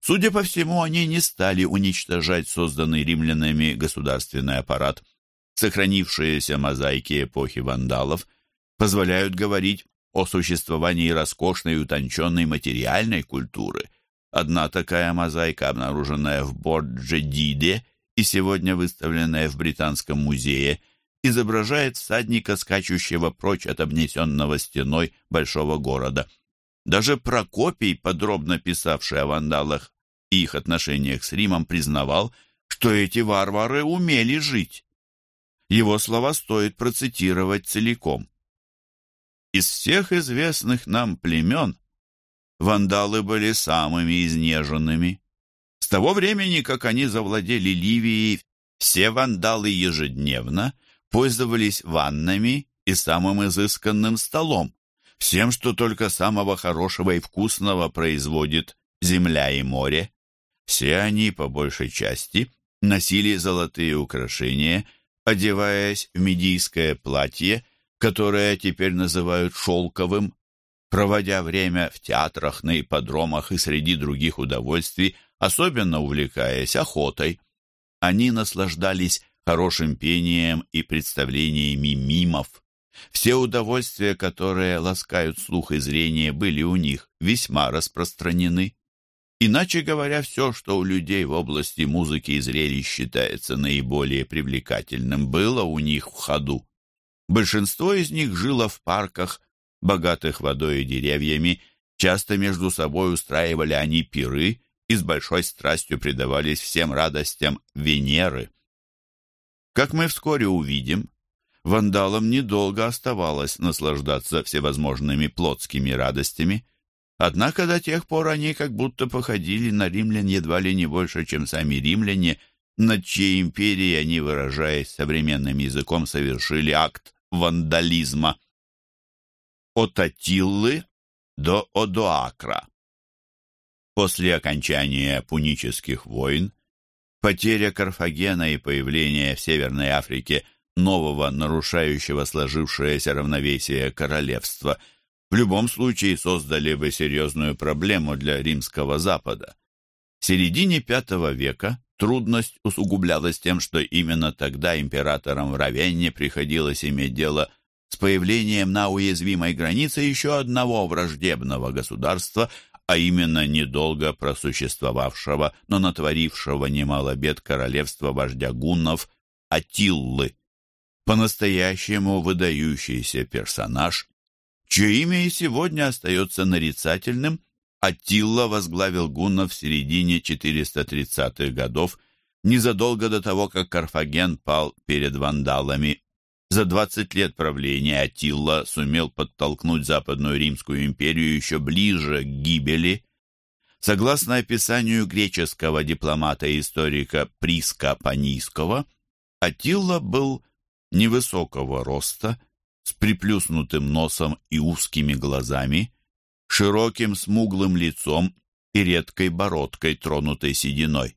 Судя по всему, они не стали уничтожать созданный римлянами государственный аппарат. Сохранившиеся мозаики эпохи вандалов позволяют говорить о существовании роскошной и утонченной материальной культуры. Одна такая мозаика, обнаруженная в Борджедиде и сегодня выставленная в Британском музее, изображает всадника, скачущего прочь от обнесенного стеной большого города. Даже Прокопий, подробно писавший о вандалах и их отношениях с Римом, признавал, что эти варвары умели жить. Его слова стоит процитировать целиком. Из всех известных нам племен вандалы были самыми изнеженными. Того времени, как они завладели Ливией, все вандалы ежедневно пользовались ваннами и самым изысканным столом, всем, что только самого хорошего и вкусного производит земля и море. Все они, по большей части, носили золотые украшения, одеваясь в медийское платье которое теперь называют шелковым, проводя время в театрах, на ипподромах и среди других удовольствий, особенно увлекаясь охотой. Они наслаждались хорошим пением и представлениями мимов. Все удовольствия, которые ласкают слух и зрение, были у них весьма распространены. Иначе говоря, все, что у людей в области музыки и зрелищ считается наиболее привлекательным, было у них в ходу. Большинство из них жило в парках, богатых водой и деревьями, часто между собой устраивали они пиры и с большой страстью предавались всем радостям Венеры. Как мы вскоре увидим, вандалам недолго оставалось наслаждаться всевозможными плотскими радостями, однако до тех пор они как будто походили на римлян едва ли не больше, чем сами римляне, над чьей империей они, выражаясь современным языком, совершили акт вандализма. От Атиллы до Одоакра. После окончания пунических войн потеря Карфагена и появление в Северной Африке нового нарушающего сложившееся равновесие королевства в любом случае создали бы серьезную проблему для римского Запада. В середине V века Трудность усугублялась тем, что именно тогда императорам в Равенне приходилось иметь дело с появлением на уязвимой границе еще одного враждебного государства, а именно недолго просуществовавшего, но натворившего немало бед королевства вождя гуннов Атиллы. По-настоящему выдающийся персонаж, чье имя и сегодня остается нарицательным – Аттила возглавил гуннов в середине 430-х годов, незадолго до того, как Карфаген пал перед вандалами. За 20 лет правления Аттила сумел подтолкнуть Западную Римскую империю еще ближе к гибели. Согласно описанию греческого дипломата и историка Приска Панийского, Аттила был невысокого роста, с приплюснутым носом и узкими глазами, широким смуглым лицом и редкой бородкой, тронутой сединой.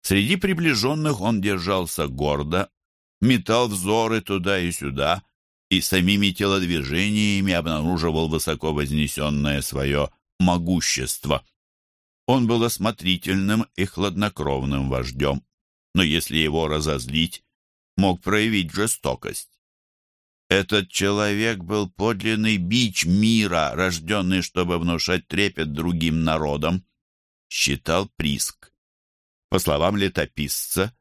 Среди приближенных он держался гордо, метал взоры туда и сюда и самими телодвижениями обнаруживал высоко вознесенное свое могущество. Он был осмотрительным и хладнокровным вождем, но если его разозлить, мог проявить жестокость. Этот человек был подлинный бич мира, рожденный, чтобы внушать трепет другим народам, считал Приск. По словам летописца,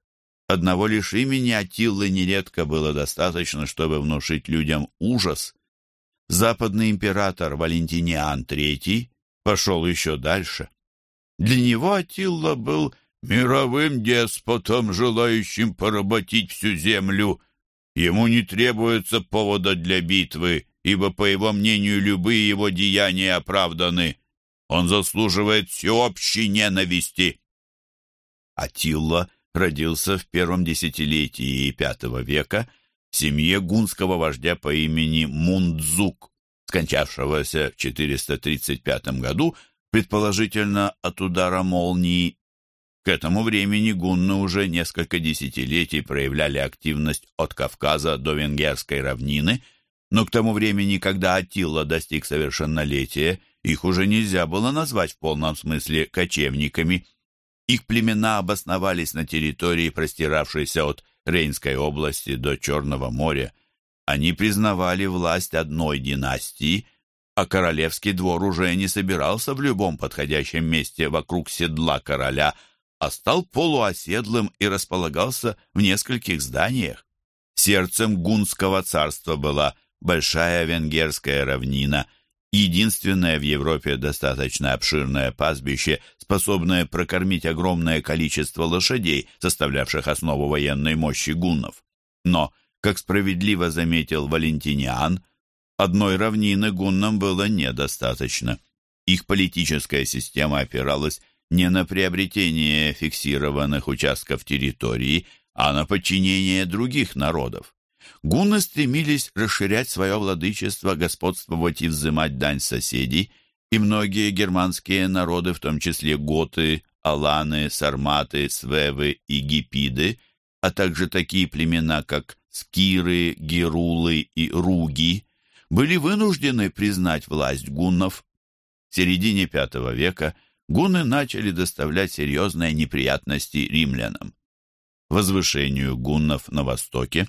одного лишь имени Атиллы нередко было достаточно, чтобы внушить людям ужас. Западный император Валентиниан III пошел еще дальше. Для него Атилла был мировым деспотом, желающим поработить всю землю — Ему не требуется повода для битвы, ибо, по его мнению, любые его деяния оправданы. Он заслуживает всеобщей ненависти. Атилла родился в первом десятилетии V века в семье гунского вождя по имени Мундзук, скончавшегося в 435 году, предположительно от удара молнии. К этому времени гунны уже несколько десятилетий проявляли активность от Кавказа до Венгерской равнины, но к тому времени, когда Аттила достиг совершеннолетия, их уже нельзя было назвать в полном смысле кочевниками. Их племена обосновались на территории, простиравшейся от Рейнской области до Черного моря. Они признавали власть одной династии, а королевский двор уже не собирался в любом подходящем месте вокруг седла короля, а стал полуоседлым и располагался в нескольких зданиях. Сердцем гунского царства была большая венгерская равнина, единственное в Европе достаточно обширное пастбище, способное прокормить огромное количество лошадей, составлявших основу военной мощи гуннов. Но, как справедливо заметил Валентиниан, одной равнины гуннам было недостаточно. Их политическая система опиралась не на приобретение фиксированных участков территории, а на подчинение других народов. Гунны стремились расширять свое владычество, господствовать и взимать дань соседей, и многие германские народы, в том числе готы, аланы, сарматы, свевы и гипиды, а также такие племена, как скиры, герулы и руги, были вынуждены признать власть гуннов. В середине V века гунны начали доставлять серьезные неприятности римлянам. Возвышению гуннов на востоке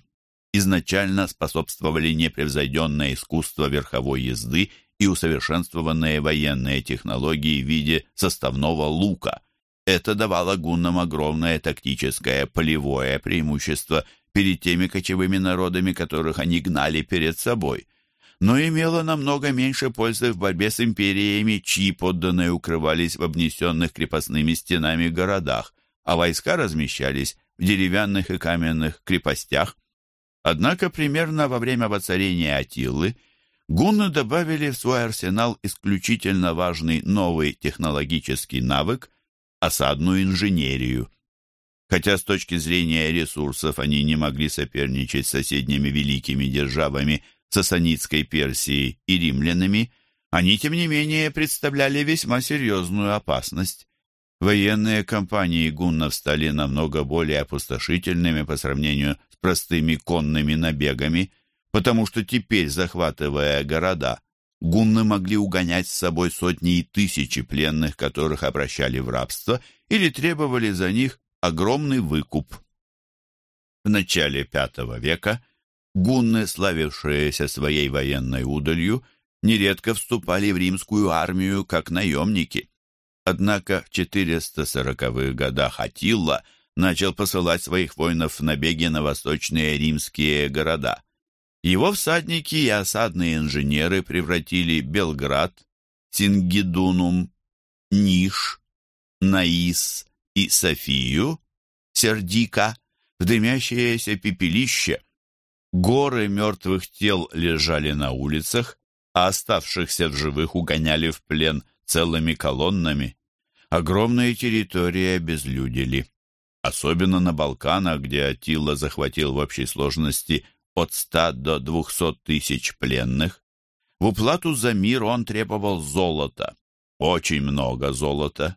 изначально способствовали непревзойденное искусство верховой езды и усовершенствованные военные технологии в виде составного лука. Это давало гуннам огромное тактическое полевое преимущество перед теми кочевыми народами, которых они гнали перед собой, но имело намного меньше пользы в борьбе с империями, чьи подданные укрывались в обнесенных крепостными стенами городах, а войска размещались в деревянных и каменных крепостях, Однако примерно во время воцарения Атилы гунны добавили в свой арсенал исключительно важный новый технологический навык – осадную инженерию. Хотя с точки зрения ресурсов они не могли соперничать с соседними великими державами Сасанитской Персией и римлянами, они, тем не менее, представляли весьма серьезную опасность. Военные кампании гуннов стали намного более опустошительными по сравнению простыми конными набегами, потому что теперь, захватывая города, гунны могли угонять с собой сотни и тысячи пленных, которых обращали в рабство или требовали за них огромный выкуп. В начале V века гунны, славившиеся своей военной удалью, нередко вступали в римскую армию как наемники. Однако в 440-х годах Атилла начал посылать своих воинов в набеги на восточные римские города. Его всадники и осадные инженеры превратили Белград, Сингидунум, Ниш, Наис и Софию, Сердика, в дымящееся пепелище. Горы мертвых тел лежали на улицах, а оставшихся в живых угоняли в плен целыми колоннами. Огромные территории обезлюдили особенно на Балканах, где Атилла захватил в общей сложности от 100 до 200 тысяч пленных. В уплату за мир он требовал золота, очень много золота.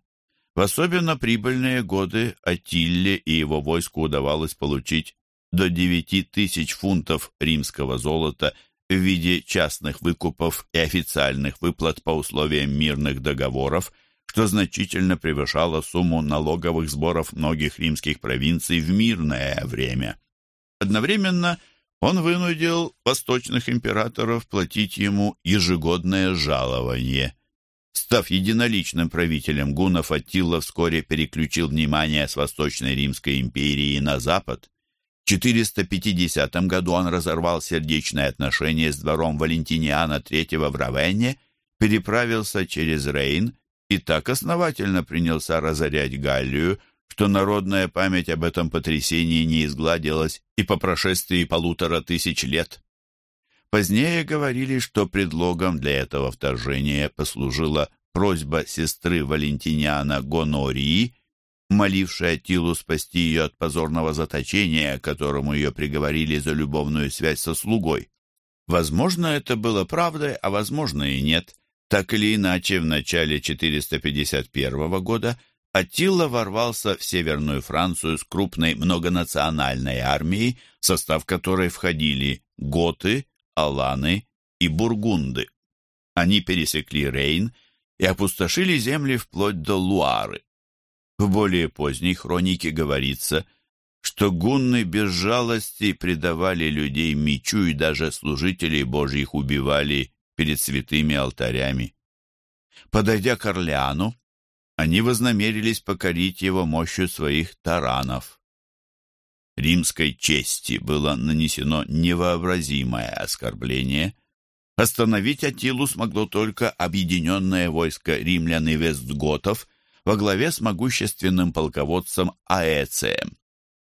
В особенно прибыльные годы Атилле и его войску удавалось получить до 9 тысяч фунтов римского золота в виде частных выкупов и официальных выплат по условиям мирных договоров – что значительно превышало сумму налоговых сборов многих римских провинций в мирное время. Одновременно он вынудил восточных императоров платить ему ежегодное жалование. Став единоличным правителем гуннов, Аттила вскоре переключил внимание с Восточной Римской империи на запад. В 450 году он разорвал сердечные отношения с двором Валентиниана III в Равенне, переправился через Рейн и так основательно принялся разорять Галлию, что народная память об этом потрясении не изгладилась и по прошествии полутора тысяч лет. Позднее говорили, что предлогом для этого вторжения послужила просьба сестры Валентиниана Гонории, молившей Атилу спасти ее от позорного заточения, которому ее приговорили за любовную связь со слугой. Возможно, это было правдой, а возможно и нет – так или иначе, в начале 451 года Аттила ворвался в Северную Францию с крупной многонациональной армией, в состав которой входили готы, аланы и бургунды. Они пересекли Рейн и опустошили земли вплоть до Луары. В более поздней хронике говорится, что гунны без жалости предавали людей мечу и даже служителей Божьих убивали перед святыми алтарями. Подойдя к Орлеану, они вознамерились покорить его мощью своих таранов. Римской чести было нанесено невообразимое оскорбление. Остановить Атилу смогло только объединенное войско римлян и вестготов во главе с могущественным полководцем Аэцием.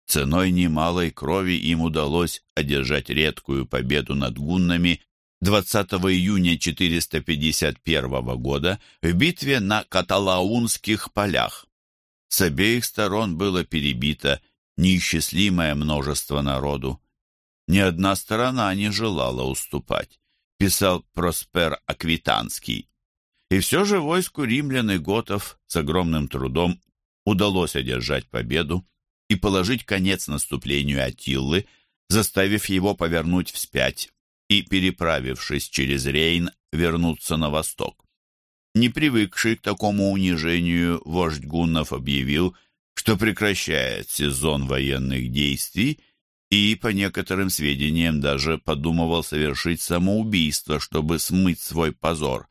Ценой немалой крови им удалось одержать редкую победу над гуннами 20 июня 451 года в битве на Каталаунских полях. С обеих сторон было перебито неисчислимое множество народу. Ни одна сторона не желала уступать, писал Проспер Аквитанский. И все же войску римлян и готов с огромным трудом удалось одержать победу и положить конец наступлению Атиллы, заставив его повернуть вспять и, переправившись через Рейн, вернуться на восток. Не привыкший к такому унижению, вождь гуннов объявил, что прекращает сезон военных действий и, по некоторым сведениям, даже подумывал совершить самоубийство, чтобы смыть свой позор.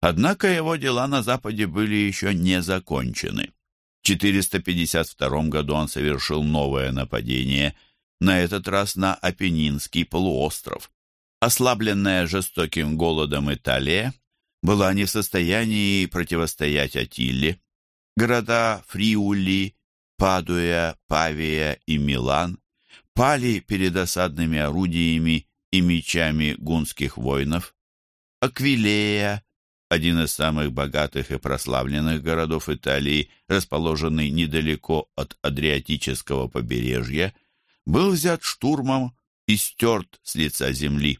Однако его дела на Западе были еще не закончены. В 452 году он совершил новое нападение, на этот раз на Апеннинский полуостров. Ослабленная жестоким голодом Италия была не в состоянии противостоять Атилле. Города Фриули, Падуя, Павия и Милан пали перед осадными орудиями и мечами гунских воинов. Аквилея, один из самых богатых и прославленных городов Италии, расположенный недалеко от Адриатического побережья, был взят штурмом и стерт с лица земли.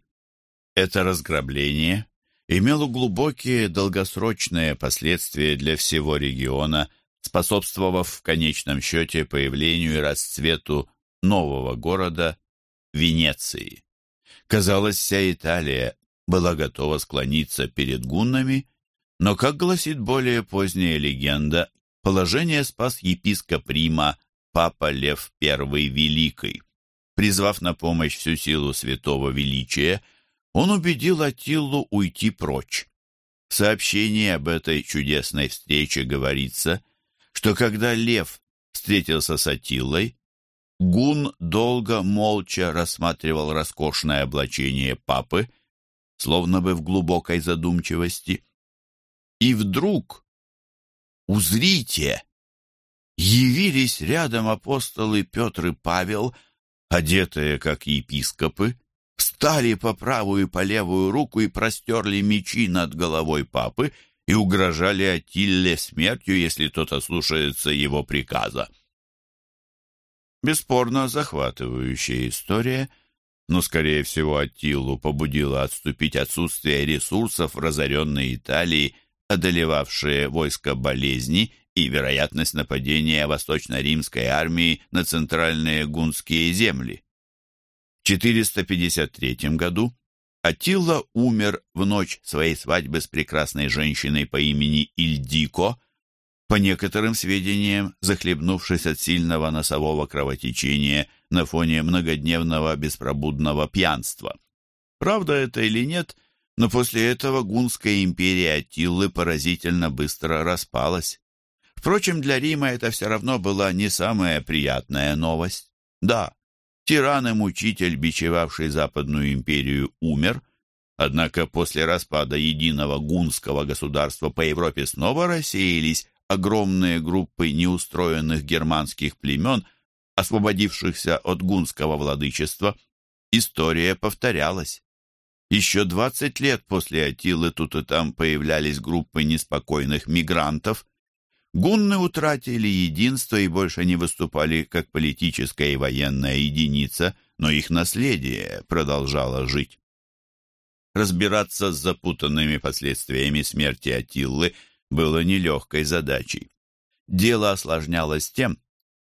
Это разграбление имело глубокие долгосрочные последствия для всего региона, способствовав в конечном счете появлению и расцвету нового города Венеции. Казалось, вся Италия была готова склониться перед гуннами, но, как гласит более поздняя легенда, положение спас епископ Рима Папа Лев I Великий. Призвав на помощь всю силу святого величия, он убедил Атиллу уйти прочь. В сообщении об этой чудесной встрече говорится, что когда Лев встретился с Атиллой, Гун долго молча рассматривал роскошное облачение папы, словно бы в глубокой задумчивости. И вдруг, узрите, явились рядом апостолы Петр и Павел, одетые как епископы, встали по правую и по левую руку и простерли мечи над головой папы и угрожали Атилле смертью, если тот ослушается его приказа. Бесспорно захватывающая история, но, скорее всего, Аттилу побудила отступить отсутствие ресурсов в разоренной Италии, одолевавшие войско болезни и вероятность нападения восточно-римской армии на центральные гунские земли. 453 году Атилла умер в ночь своей свадьбы с прекрасной женщиной по имени Ильдико, по некоторым сведениям, захлебнувшись от сильного носового кровотечения на фоне многодневного беспробудного пьянства. Правда это или нет, но после этого гунская империя Атиллы поразительно быстро распалась. Впрочем, для Рима это все равно была не самая приятная новость. Да, Тиран и мучитель, бичевавший Западную империю, умер, однако после распада единого гунского государства по Европе снова рассеялись огромные группы неустроенных германских племен, освободившихся от гунского владычества. История повторялась. Еще двадцать лет после Атилы тут и там появлялись группы неспокойных мигрантов, Гунны утратили единство и больше не выступали как политическая и военная единица, но их наследие продолжало жить. Разбираться с запутанными последствиями смерти Атиллы было нелегкой задачей. дело осложнялось тем,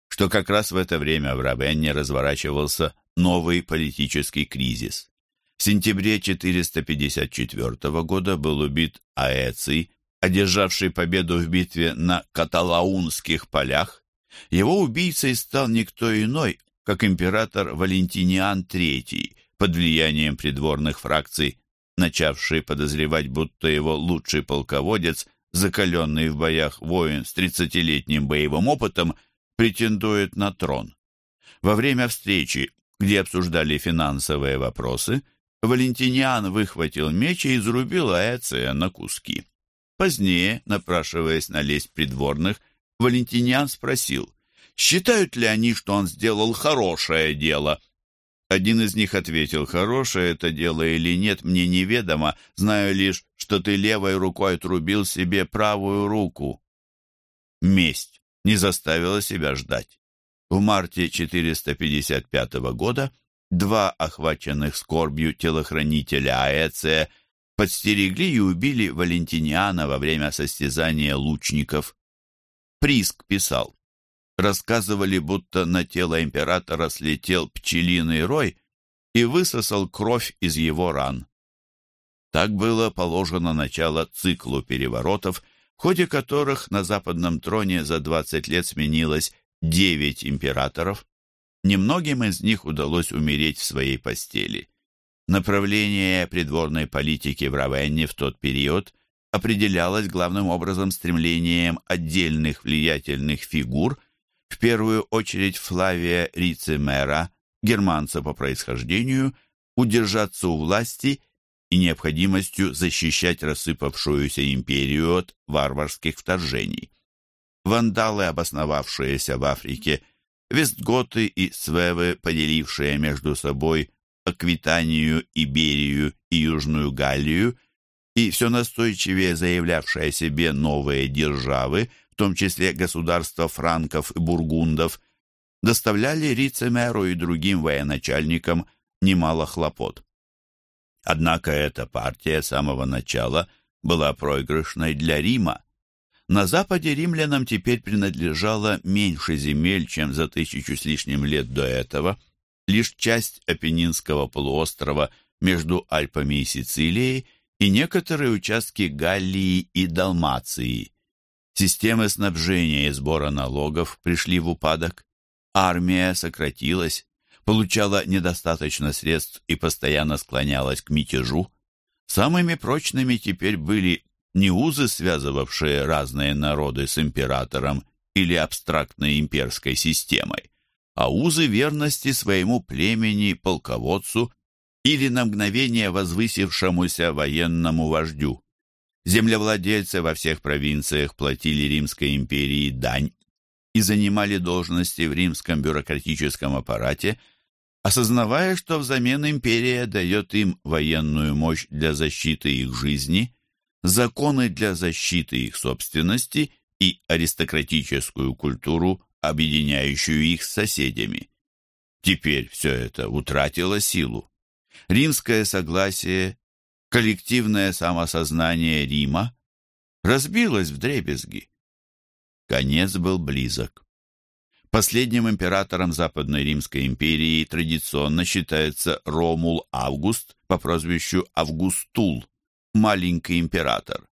что как раз в это время в Равенне разворачивался новый политический кризис. В сентябре 454 года был убит Аэций, одержавший победу в битве на Каталаунских полях. Его убийцей стал никто иной, как император Валентиниан III, под влиянием придворных фракций, начавший подозревать, будто его лучший полководец, закаленный в боях воин с тридцатилетним боевым опытом, претендует на трон. Во время встречи, где обсуждали финансовые вопросы, Валентиниан выхватил меч и изрубил Аэция на куски. Позднее, напрашиваясь на лесть придворных, Валентиниан спросил, считают ли они, что он сделал хорошее дело. Один из них ответил, хорошее это дело или нет, мне неведомо, знаю лишь, что ты левой рукой отрубил себе правую руку. Месть не заставила себя ждать. В марте 455 года два охваченных скорбью телохранителя Аэция подстерегли и убили Валентиниана во время состязания лучников. Приск писал, рассказывали, будто на тело императора слетел пчелиный рой и высосал кровь из его ран. Так было положено начало циклу переворотов, ходе которых на западном троне за 20 лет сменилось 9 императоров. Немногим из них удалось умереть в своей постели. Направление придворной политики в Равенне в тот период определялось главным образом стремлением отдельных влиятельных фигур, в первую очередь Флавия Рицемера, германца по происхождению, удержаться у власти и необходимостью защищать рассыпавшуюся империю от варварских вторжений. Вандалы, обосновавшиеся в Африке, вестготы и свевы, поделившие между собой Аквитанию, Иберию и Южную Галлию, и все настойчивее заявлявшие о себе новые державы, в том числе государства франков и бургундов, доставляли Рицемеру и другим военачальникам немало хлопот. Однако эта партия с самого начала была проигрышной для Рима. На западе римлянам теперь принадлежало меньше земель, чем за тысячу с лишним лет до этого – лишь часть Апеннинского полуострова между Альпами и Сицилией и некоторые участки Галлии и Далмации. Системы снабжения и сбора налогов пришли в упадок. Армия сократилась, получала недостаточно средств и постоянно склонялась к мятежу. Самыми прочными теперь были не узы, связывавшие разные народы с императором или абстрактной имперской системой, а узы верности своему племени, полководцу или на мгновение возвысившемуся военному вождю. Землевладельцы во всех провинциях платили Римской империи дань и занимали должности в римском бюрократическом аппарате, осознавая, что взамен империя дает им военную мощь для защиты их жизни, законы для защиты их собственности и аристократическую культуру объединяющую их с соседями. Теперь все это утратило силу. Римское согласие, коллективное самосознание Рима разбилось в дребезги. Конец был близок. Последним императором Западной Римской империи традиционно считается Ромул Август по прозвищу Августул, маленький император.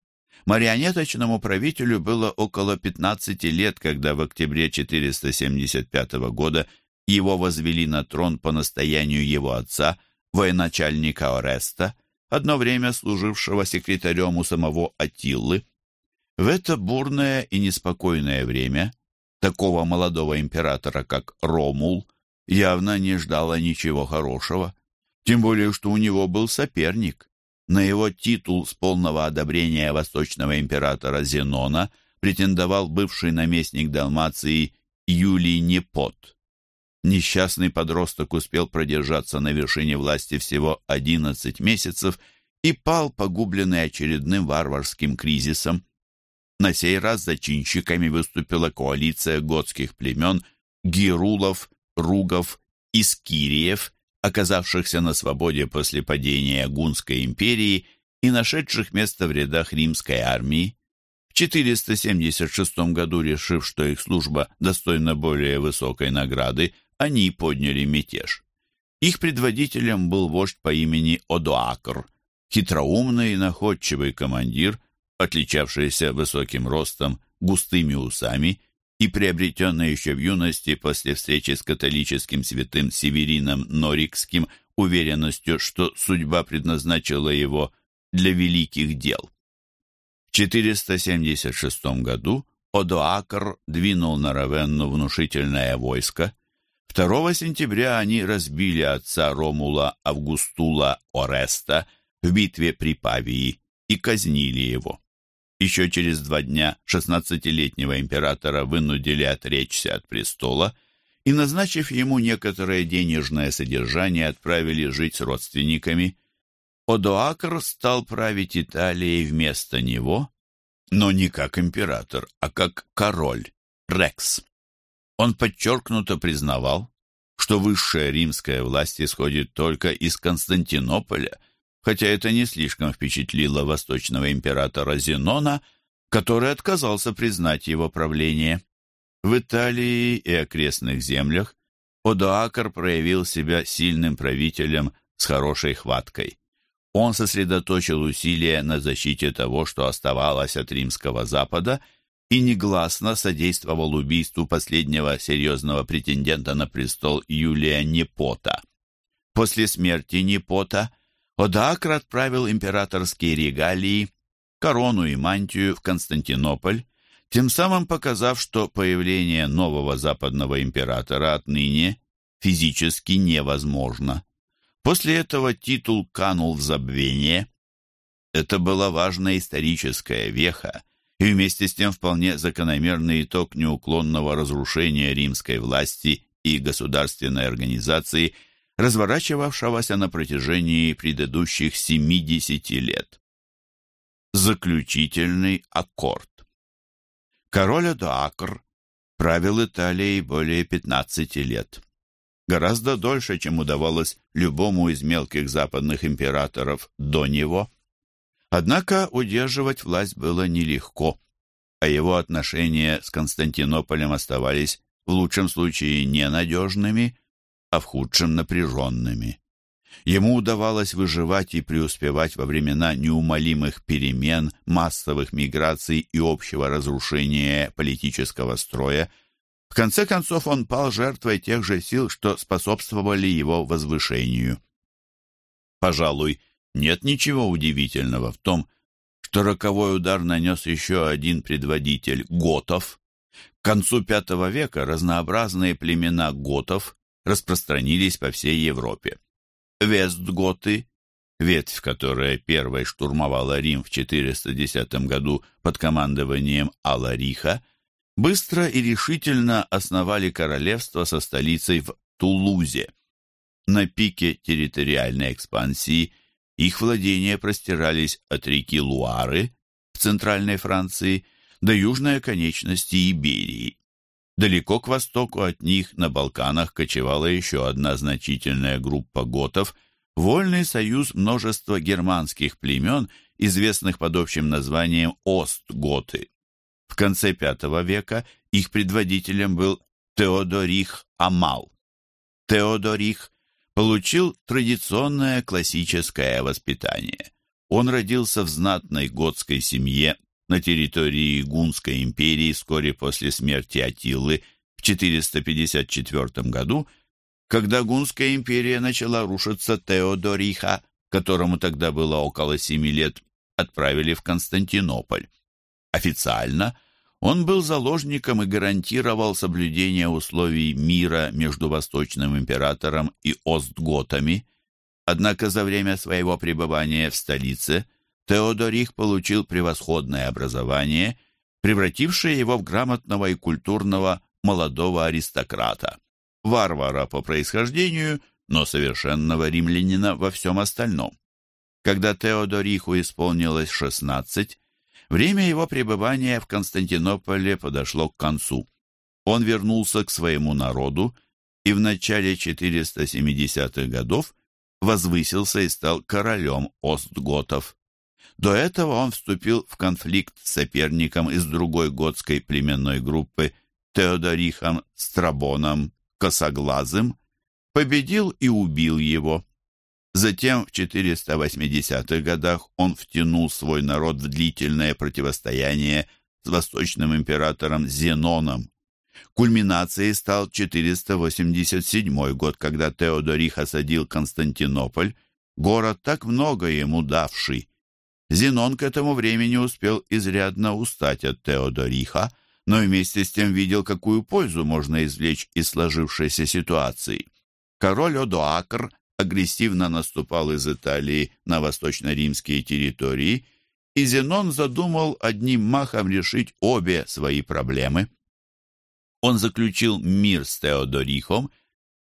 Марионеточному правителю было около 15 лет, когда в октябре 475 года его возвели на трон по настоянию его отца, военачальника Ореста, одно время служившего секретарем у самого Атиллы. В это бурное и неспокойное время такого молодого императора, как Ромул, явно не ждало ничего хорошего, тем более что у него был соперник. На его титул с полного одобрения восточного императора Зенона претендовал бывший наместник Далмации Юлий Непот. Несчастный подросток успел продержаться на вершине власти всего 11 месяцев и пал, погубленный очередным варварским кризисом. На сей раз зачинщиками выступила коалиция готских племен Гирулов, Ругов и Скириев, оказавшихся на свободе после падения Гунской империи и нашедших место в рядах римской армии. В 476 году, решив, что их служба достойна более высокой награды, они подняли мятеж. Их предводителем был вождь по имени Одоакр, хитроумный и находчивый командир, отличавшийся высоким ростом, густыми усами и приобретенный еще в юности после встречи с католическим святым Северином Норикским уверенностью, что судьба предназначила его для великих дел. В 476 году Одоакр двинул на Равенну внушительное войско. 2 сентября они разбили отца Ромула Августула Ореста в битве при Павии и казнили его. Еще через два дня 16-летнего императора вынудили отречься от престола и, назначив ему некоторое денежное содержание, отправили жить с родственниками. Одоакр стал править Италией вместо него, но не как император, а как король, Рекс. Он подчеркнуто признавал, что высшая римская власть исходит только из Константинополя, хотя это не слишком впечатлило восточного императора Зенона, который отказался признать его правление. В Италии и окрестных землях Одоакр проявил себя сильным правителем с хорошей хваткой. Он сосредоточил усилия на защите того, что оставалось от римского запада, и негласно содействовал убийству последнего серьезного претендента на престол Юлия Непота. После смерти Непота – Одакр отправил императорские регалии, корону и мантию в Константинополь, тем самым показав, что появление нового западного императора отныне физически невозможно. После этого титул канул в забвение. Это была важная историческая веха и вместе с тем вполне закономерный итог неуклонного разрушения римской власти и государственной организации – разворачивавшегося на протяжении предыдущих 70 лет. Заключительный аккорд. Король Эдуакр правил Италией более 15 лет. Гораздо дольше, чем удавалось любому из мелких западных императоров до него. Однако удерживать власть было нелегко, а его отношения с Константинополем оставались в лучшем случае ненадежными, а в худшем напряженными. Ему удавалось выживать и преуспевать во времена неумолимых перемен, массовых миграций и общего разрушения политического строя. В конце концов он пал жертвой тех же сил, что способствовали его возвышению. Пожалуй, нет ничего удивительного в том, что роковой удар нанес еще один предводитель – Готов. К концу V века разнообразные племена готов распространились по всей Европе. Вестготы, ветвь, которая первой штурмовала Рим в 410 году под командованием Алариха, быстро и решительно основали королевство со столицей в Тулузе. На пике территориальной экспансии их владения простирались от реки Луары в центральной Франции до южной оконечности Иберии. Далеко к востоку от них на Балканах кочевала еще одна значительная группа готов, вольный союз множества германских племен, известных под общим названием Остготы. В конце V века их предводителем был Теодорих Амал. Теодорих получил традиционное классическое воспитание. Он родился в знатной готской семье на территории Гунской империи вскоре после смерти Атилы в 454 году, когда Гунская империя начала рушиться Теодориха, которому тогда было около семи лет, отправили в Константинополь. Официально он был заложником и гарантировал соблюдение условий мира между Восточным императором и Остготами. Однако за время своего пребывания в столице Теодорих получил превосходное образование, превратившее его в грамотного и культурного молодого аристократа, варвара по происхождению, но совершенного римлянина во всем остальном. Когда Теодориху исполнилось 16, время его пребывания в Константинополе подошло к концу. Он вернулся к своему народу и в начале 470-х годов возвысился и стал королем Остготов. До этого он вступил в конфликт с соперником из другой готской племенной группы Теодорихом Страбоном Косоглазым, победил и убил его. Затем в 480-х годах он втянул свой народ в длительное противостояние с восточным императором Зеноном. Кульминацией стал 487 год, когда Теодорих осадил Константинополь, город так много ему давший. Зенон к этому времени успел изрядно устать от Теодориха, но вместе с тем видел, какую пользу можно извлечь из сложившейся ситуации. Король Одоакр агрессивно наступал из Италии на восточно-римские территории, и Зенон задумал одним махом решить обе свои проблемы. Он заключил мир с Теодорихом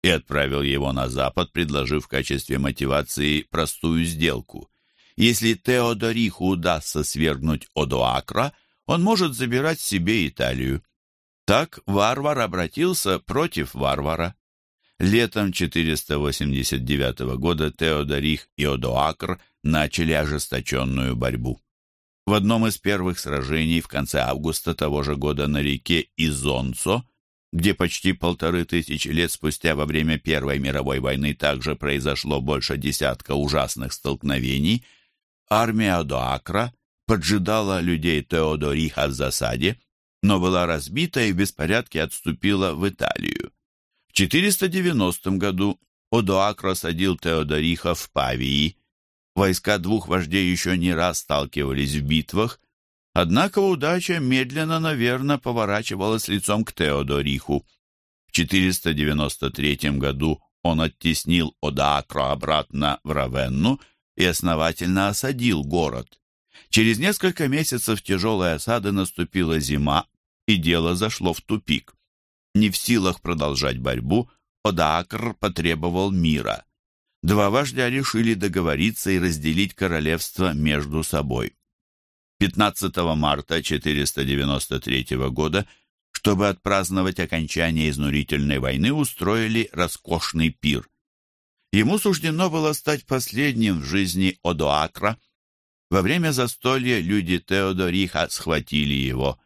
и отправил его на запад, предложив в качестве мотивации простую сделку. Если Теодориху удастся свергнуть Одоакра, он может забирать себе Италию. Так варвар обратился против варвара. Летом 489 года Теодорих и Одоакр начали ожесточенную борьбу. В одном из первых сражений в конце августа того же года на реке Изонцо, где почти полторы тысячи лет спустя во время Первой мировой войны также произошло больше десятка ужасных столкновений, армия Одоакра поджидала людей Теодориха в засаде, но была разбита и в беспорядке отступила в Италию. 490 году Одоак рассадил Теодориха в Павии. Войска двух вождей еще не раз сталкивались в битвах, однако удача медленно, наверное, поворачивалась лицом к Теодориху. В 493 году он оттеснил Одаакра обратно в Равенну и основательно осадил город. Через несколько месяцев тяжелой осады наступила зима, и дело зашло в тупик. Не в силах продолжать борьбу, Одаакр потребовал мира. Два вождя решили договориться и разделить королевство между собой. 15 марта 493 года, чтобы отпраздновать окончание изнурительной войны, устроили роскошный пир. Ему суждено было стать последним в жизни Одоакра. Во время застолья люди Теодориха схватили его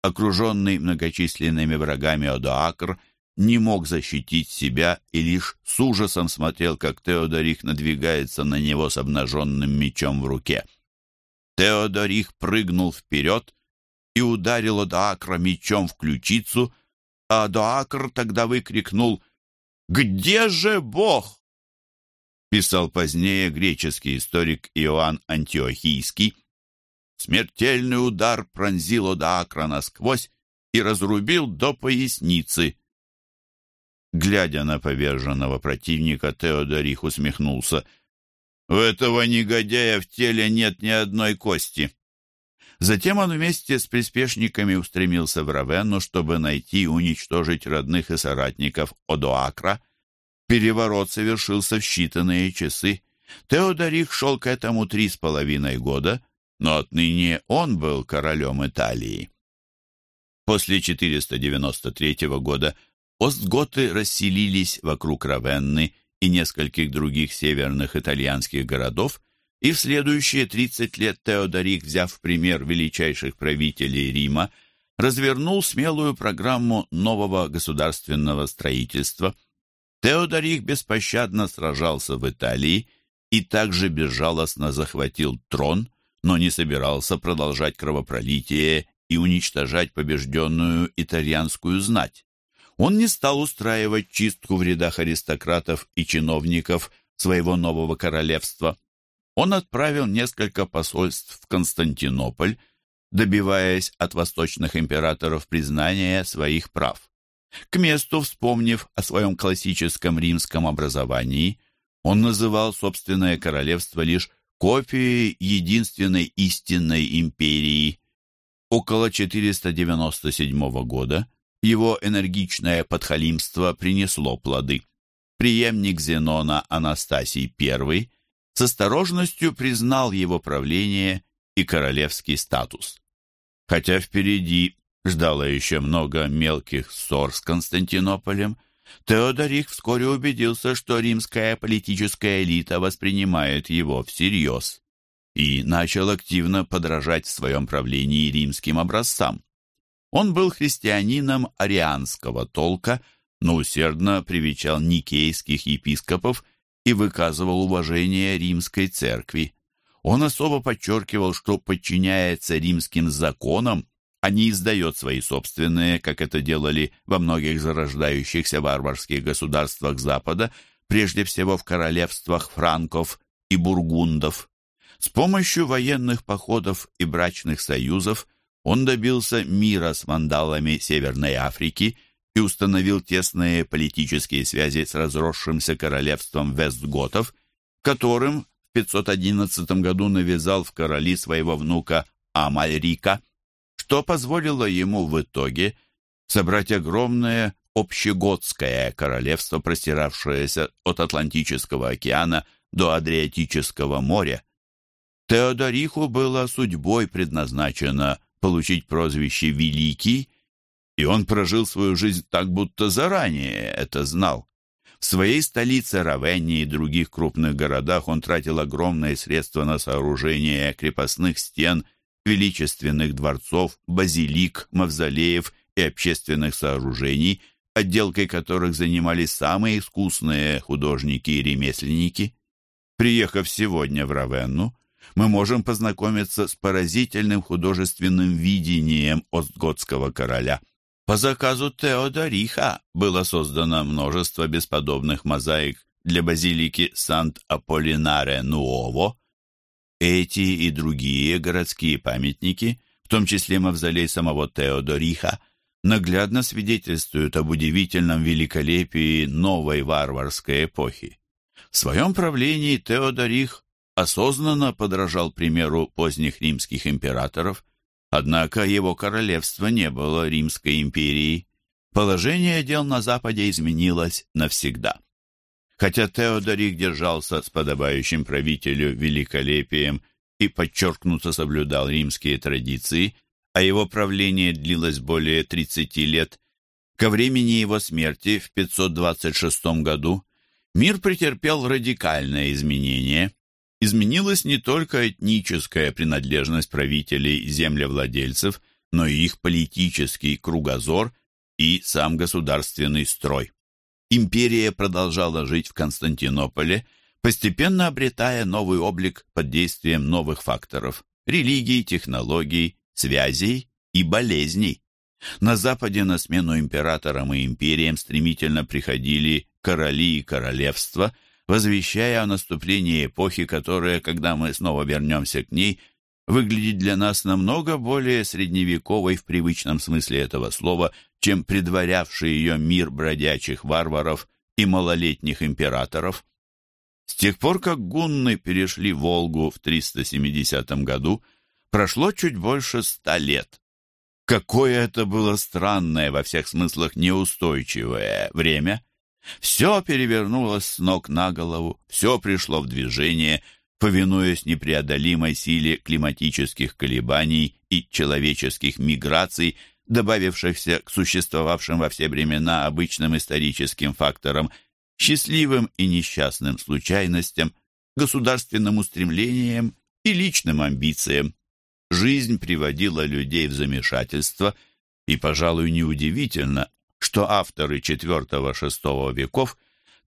окруженный многочисленными врагами Одоакр, не мог защитить себя и лишь с ужасом смотрел, как Теодорих надвигается на него с обнаженным мечом в руке. Теодорих прыгнул вперед и ударил Одоакра мечом в ключицу, а Одоакр тогда выкрикнул «Где же Бог?» Писал позднее греческий историк Иоанн Антиохийский, Смертельный удар пронзил Одаакра насквозь и разрубил до поясницы. Глядя на поверженного противника, Теодорих усмехнулся. «У этого негодяя в теле нет ни одной кости». Затем он вместе с приспешниками устремился в Равенну, чтобы найти и уничтожить родных и соратников Одоакра. Переворот совершился в считанные часы. Теодорих шел к этому три с половиной года — но отныне он был королем Италии. После 493 года остготы расселились вокруг Равенны и нескольких других северных итальянских городов, и в следующие 30 лет Теодорик, взяв пример величайших правителей Рима, развернул смелую программу нового государственного строительства. Теодорик беспощадно сражался в Италии и также безжалостно захватил трон, но не собирался продолжать кровопролитие и уничтожать побежденную итальянскую знать. Он не стал устраивать чистку в рядах аристократов и чиновников своего нового королевства. Он отправил несколько посольств в Константинополь, добиваясь от восточных императоров признания своих прав. К месту, вспомнив о своем классическом римском образовании, он называл собственное королевство лишь копией единственной истинной империи. Около 497 года его энергичное подхалимство принесло плоды. Преемник Зенона Анастасий I с осторожностью признал его правление и королевский статус. Хотя впереди ждало еще много мелких ссор с Константинополем, Теодорик вскоре убедился, что римская политическая элита воспринимает его всерьез. и начал активно подражать в своем правлении римским образцам. Он был христианином арианского толка, но усердно привечал никейских епископов и выказывал уважение римской церкви. Он особо подчеркивал, что подчиняется римским законам, а не издает свои собственные, как это делали во многих зарождающихся варварских государствах Запада, прежде всего в королевствах франков и бургундов. С помощью военных походов и брачных союзов он добился мира с вандалами Северной Африки и установил тесные политические связи с разросшимся королевством Вестготов, которым в 511 году навязал в короли своего внука Амальрика, что позволило ему в итоге собрать огромное общеготское королевство, простиравшееся от Атлантического океана до Адриатического моря. Теодориху было судьбой предназначено получить прозвище «Великий», и он прожил свою жизнь так, будто заранее это знал. В своей столице Равенне и других крупных городах он тратил огромные средства на сооружение крепостных стен, величественных дворцов, базилик, мавзолеев и общественных сооружений, отделкой которых занимались самые искусные художники и ремесленники. Приехав сегодня в Равенну, мы можем познакомиться с поразительным художественным видением Остготского короля. По заказу Теодориха было создано множество бесподобных мозаик для базилики Сант-Аполлинаре-Нуово. Эти и другие городские памятники, в том числе мавзолей самого Теодориха, наглядно свидетельствуют об удивительном великолепии новой варварской эпохи. В своем правлении Теодорих осознанно подражал примеру поздних римских императоров, однако его королевство не было Римской империей. Положение дел на Западе изменилось навсегда. Хотя Теодорик держался с подобающим правителю великолепием и подчеркнуто соблюдал римские традиции, а его правление длилось более 30 лет, ко времени его смерти в 526 году мир претерпел радикальное изменение – изменилась не только этническая принадлежность правителей землевладельцев, но и их политический кругозор и сам государственный строй. Империя продолжала жить в Константинополе, постепенно обретая новый облик под действием новых факторов – религий, технологий, связей и болезней. На Западе на смену императорам и империям стремительно приходили короли и королевства – возвещая о наступлении эпохи, которая, когда мы снова вернемся к ней, выглядит для нас намного более средневековой в привычном смысле этого слова, чем предварявший ее мир бродячих варваров и малолетних императоров. С тех пор, как гунны перешли Волгу в 370 году, прошло чуть больше ста лет. Какое это было странное, во всех смыслах неустойчивое время! Все перевернулось с ног на голову, все пришло в движение, повинуясь непреодолимой силе климатических колебаний и человеческих миграций, добавившихся к существовавшим во все времена обычным историческим факторам, счастливым и несчастным случайностям, государственным устремлениям и личным амбициям. Жизнь приводила людей в замешательство, и, пожалуй, неудивительно, что авторы IV-VI веков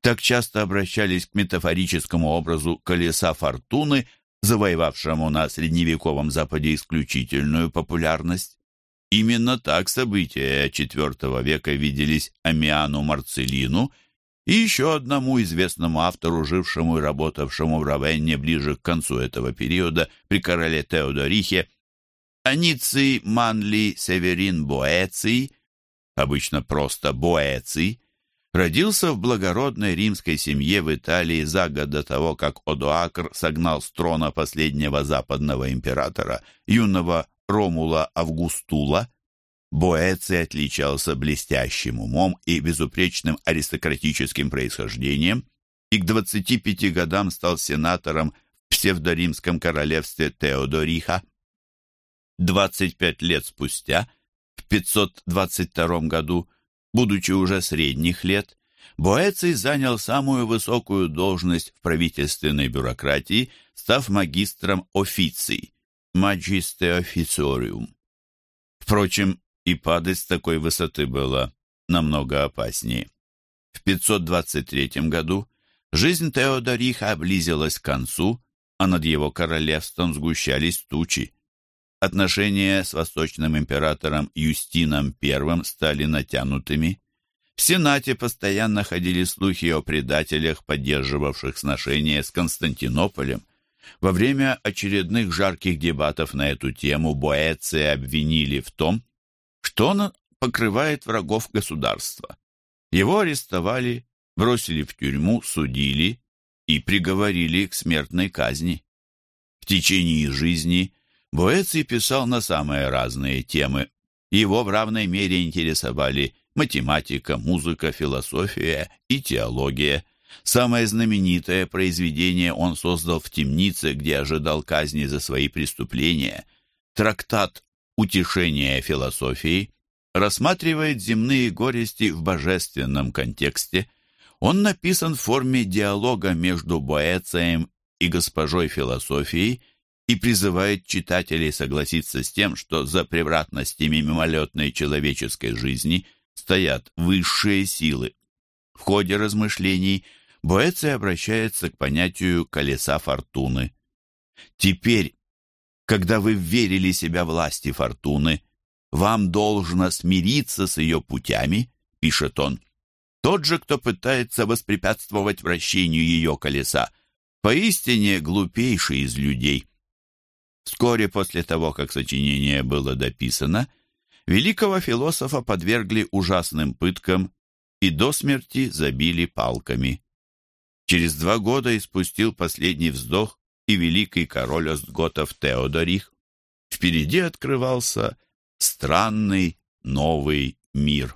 так часто обращались к метафорическому образу колеса фортуны, завоевавшему на средневековом Западе исключительную популярность. Именно так события IV века виделись Амиану Марцелину и еще одному известному автору, жившему и работавшему в Равенне ближе к концу этого периода при короле Теодорихе, Аниций Манли Северин Боэций – обычно просто Боэций, родился в благородной римской семье в Италии за год до того, как Одоакр согнал с трона последнего западного императора, юного Ромула Августула. Боэций отличался блестящим умом и безупречным аристократическим происхождением и к 25 годам стал сенатором в псевдоримском королевстве Теодориха. 25 лет спустя – в 522 году, будучи уже средних лет, Боэций занял самую высокую должность в правительственной бюрократии, став магистром официй, магисте официориум. Впрочем, и падать с такой высоты было намного опаснее. В 523 году жизнь Теодориха близилась к концу, а над его королевством сгущались тучи. Отношения с восточным императором Юстином I стали натянутыми. В Сенате постоянно ходили слухи о предателях, поддерживавших сношения с Константинополем. Во время очередных жарких дебатов на эту тему Боэция обвинили в том, что он покрывает врагов государства. Его арестовали, бросили в тюрьму, судили и приговорили к смертной казни. В течение жизни Боэций писал на самые разные темы. Его в равной мере интересовали математика, музыка, философия и теология. Самое знаменитое произведение он создал в темнице, где ожидал казни за свои преступления. Трактат «Утешение философии» рассматривает земные горести в божественном контексте. Он написан в форме диалога между Боэцием и госпожой философией и призывает читателей согласиться с тем, что за превратностями мимолетной человеческой жизни стоят высшие силы. В ходе размышлений Боэций обращается к понятию колеса фортуны. Теперь, когда вы верили себя власти фортуны, вам должно смириться с ее путями, пишет он. Тот же, кто пытается воспрепятствовать вращению ее колеса, поистине глупейший из людей. Вскоре после того, как сочинение было дописано, великого философа подвергли ужасным пыткам и до смерти забили палками. Через два года испустил последний вздох и великий король Остготов Теодорих. Впереди открывался странный новый мир.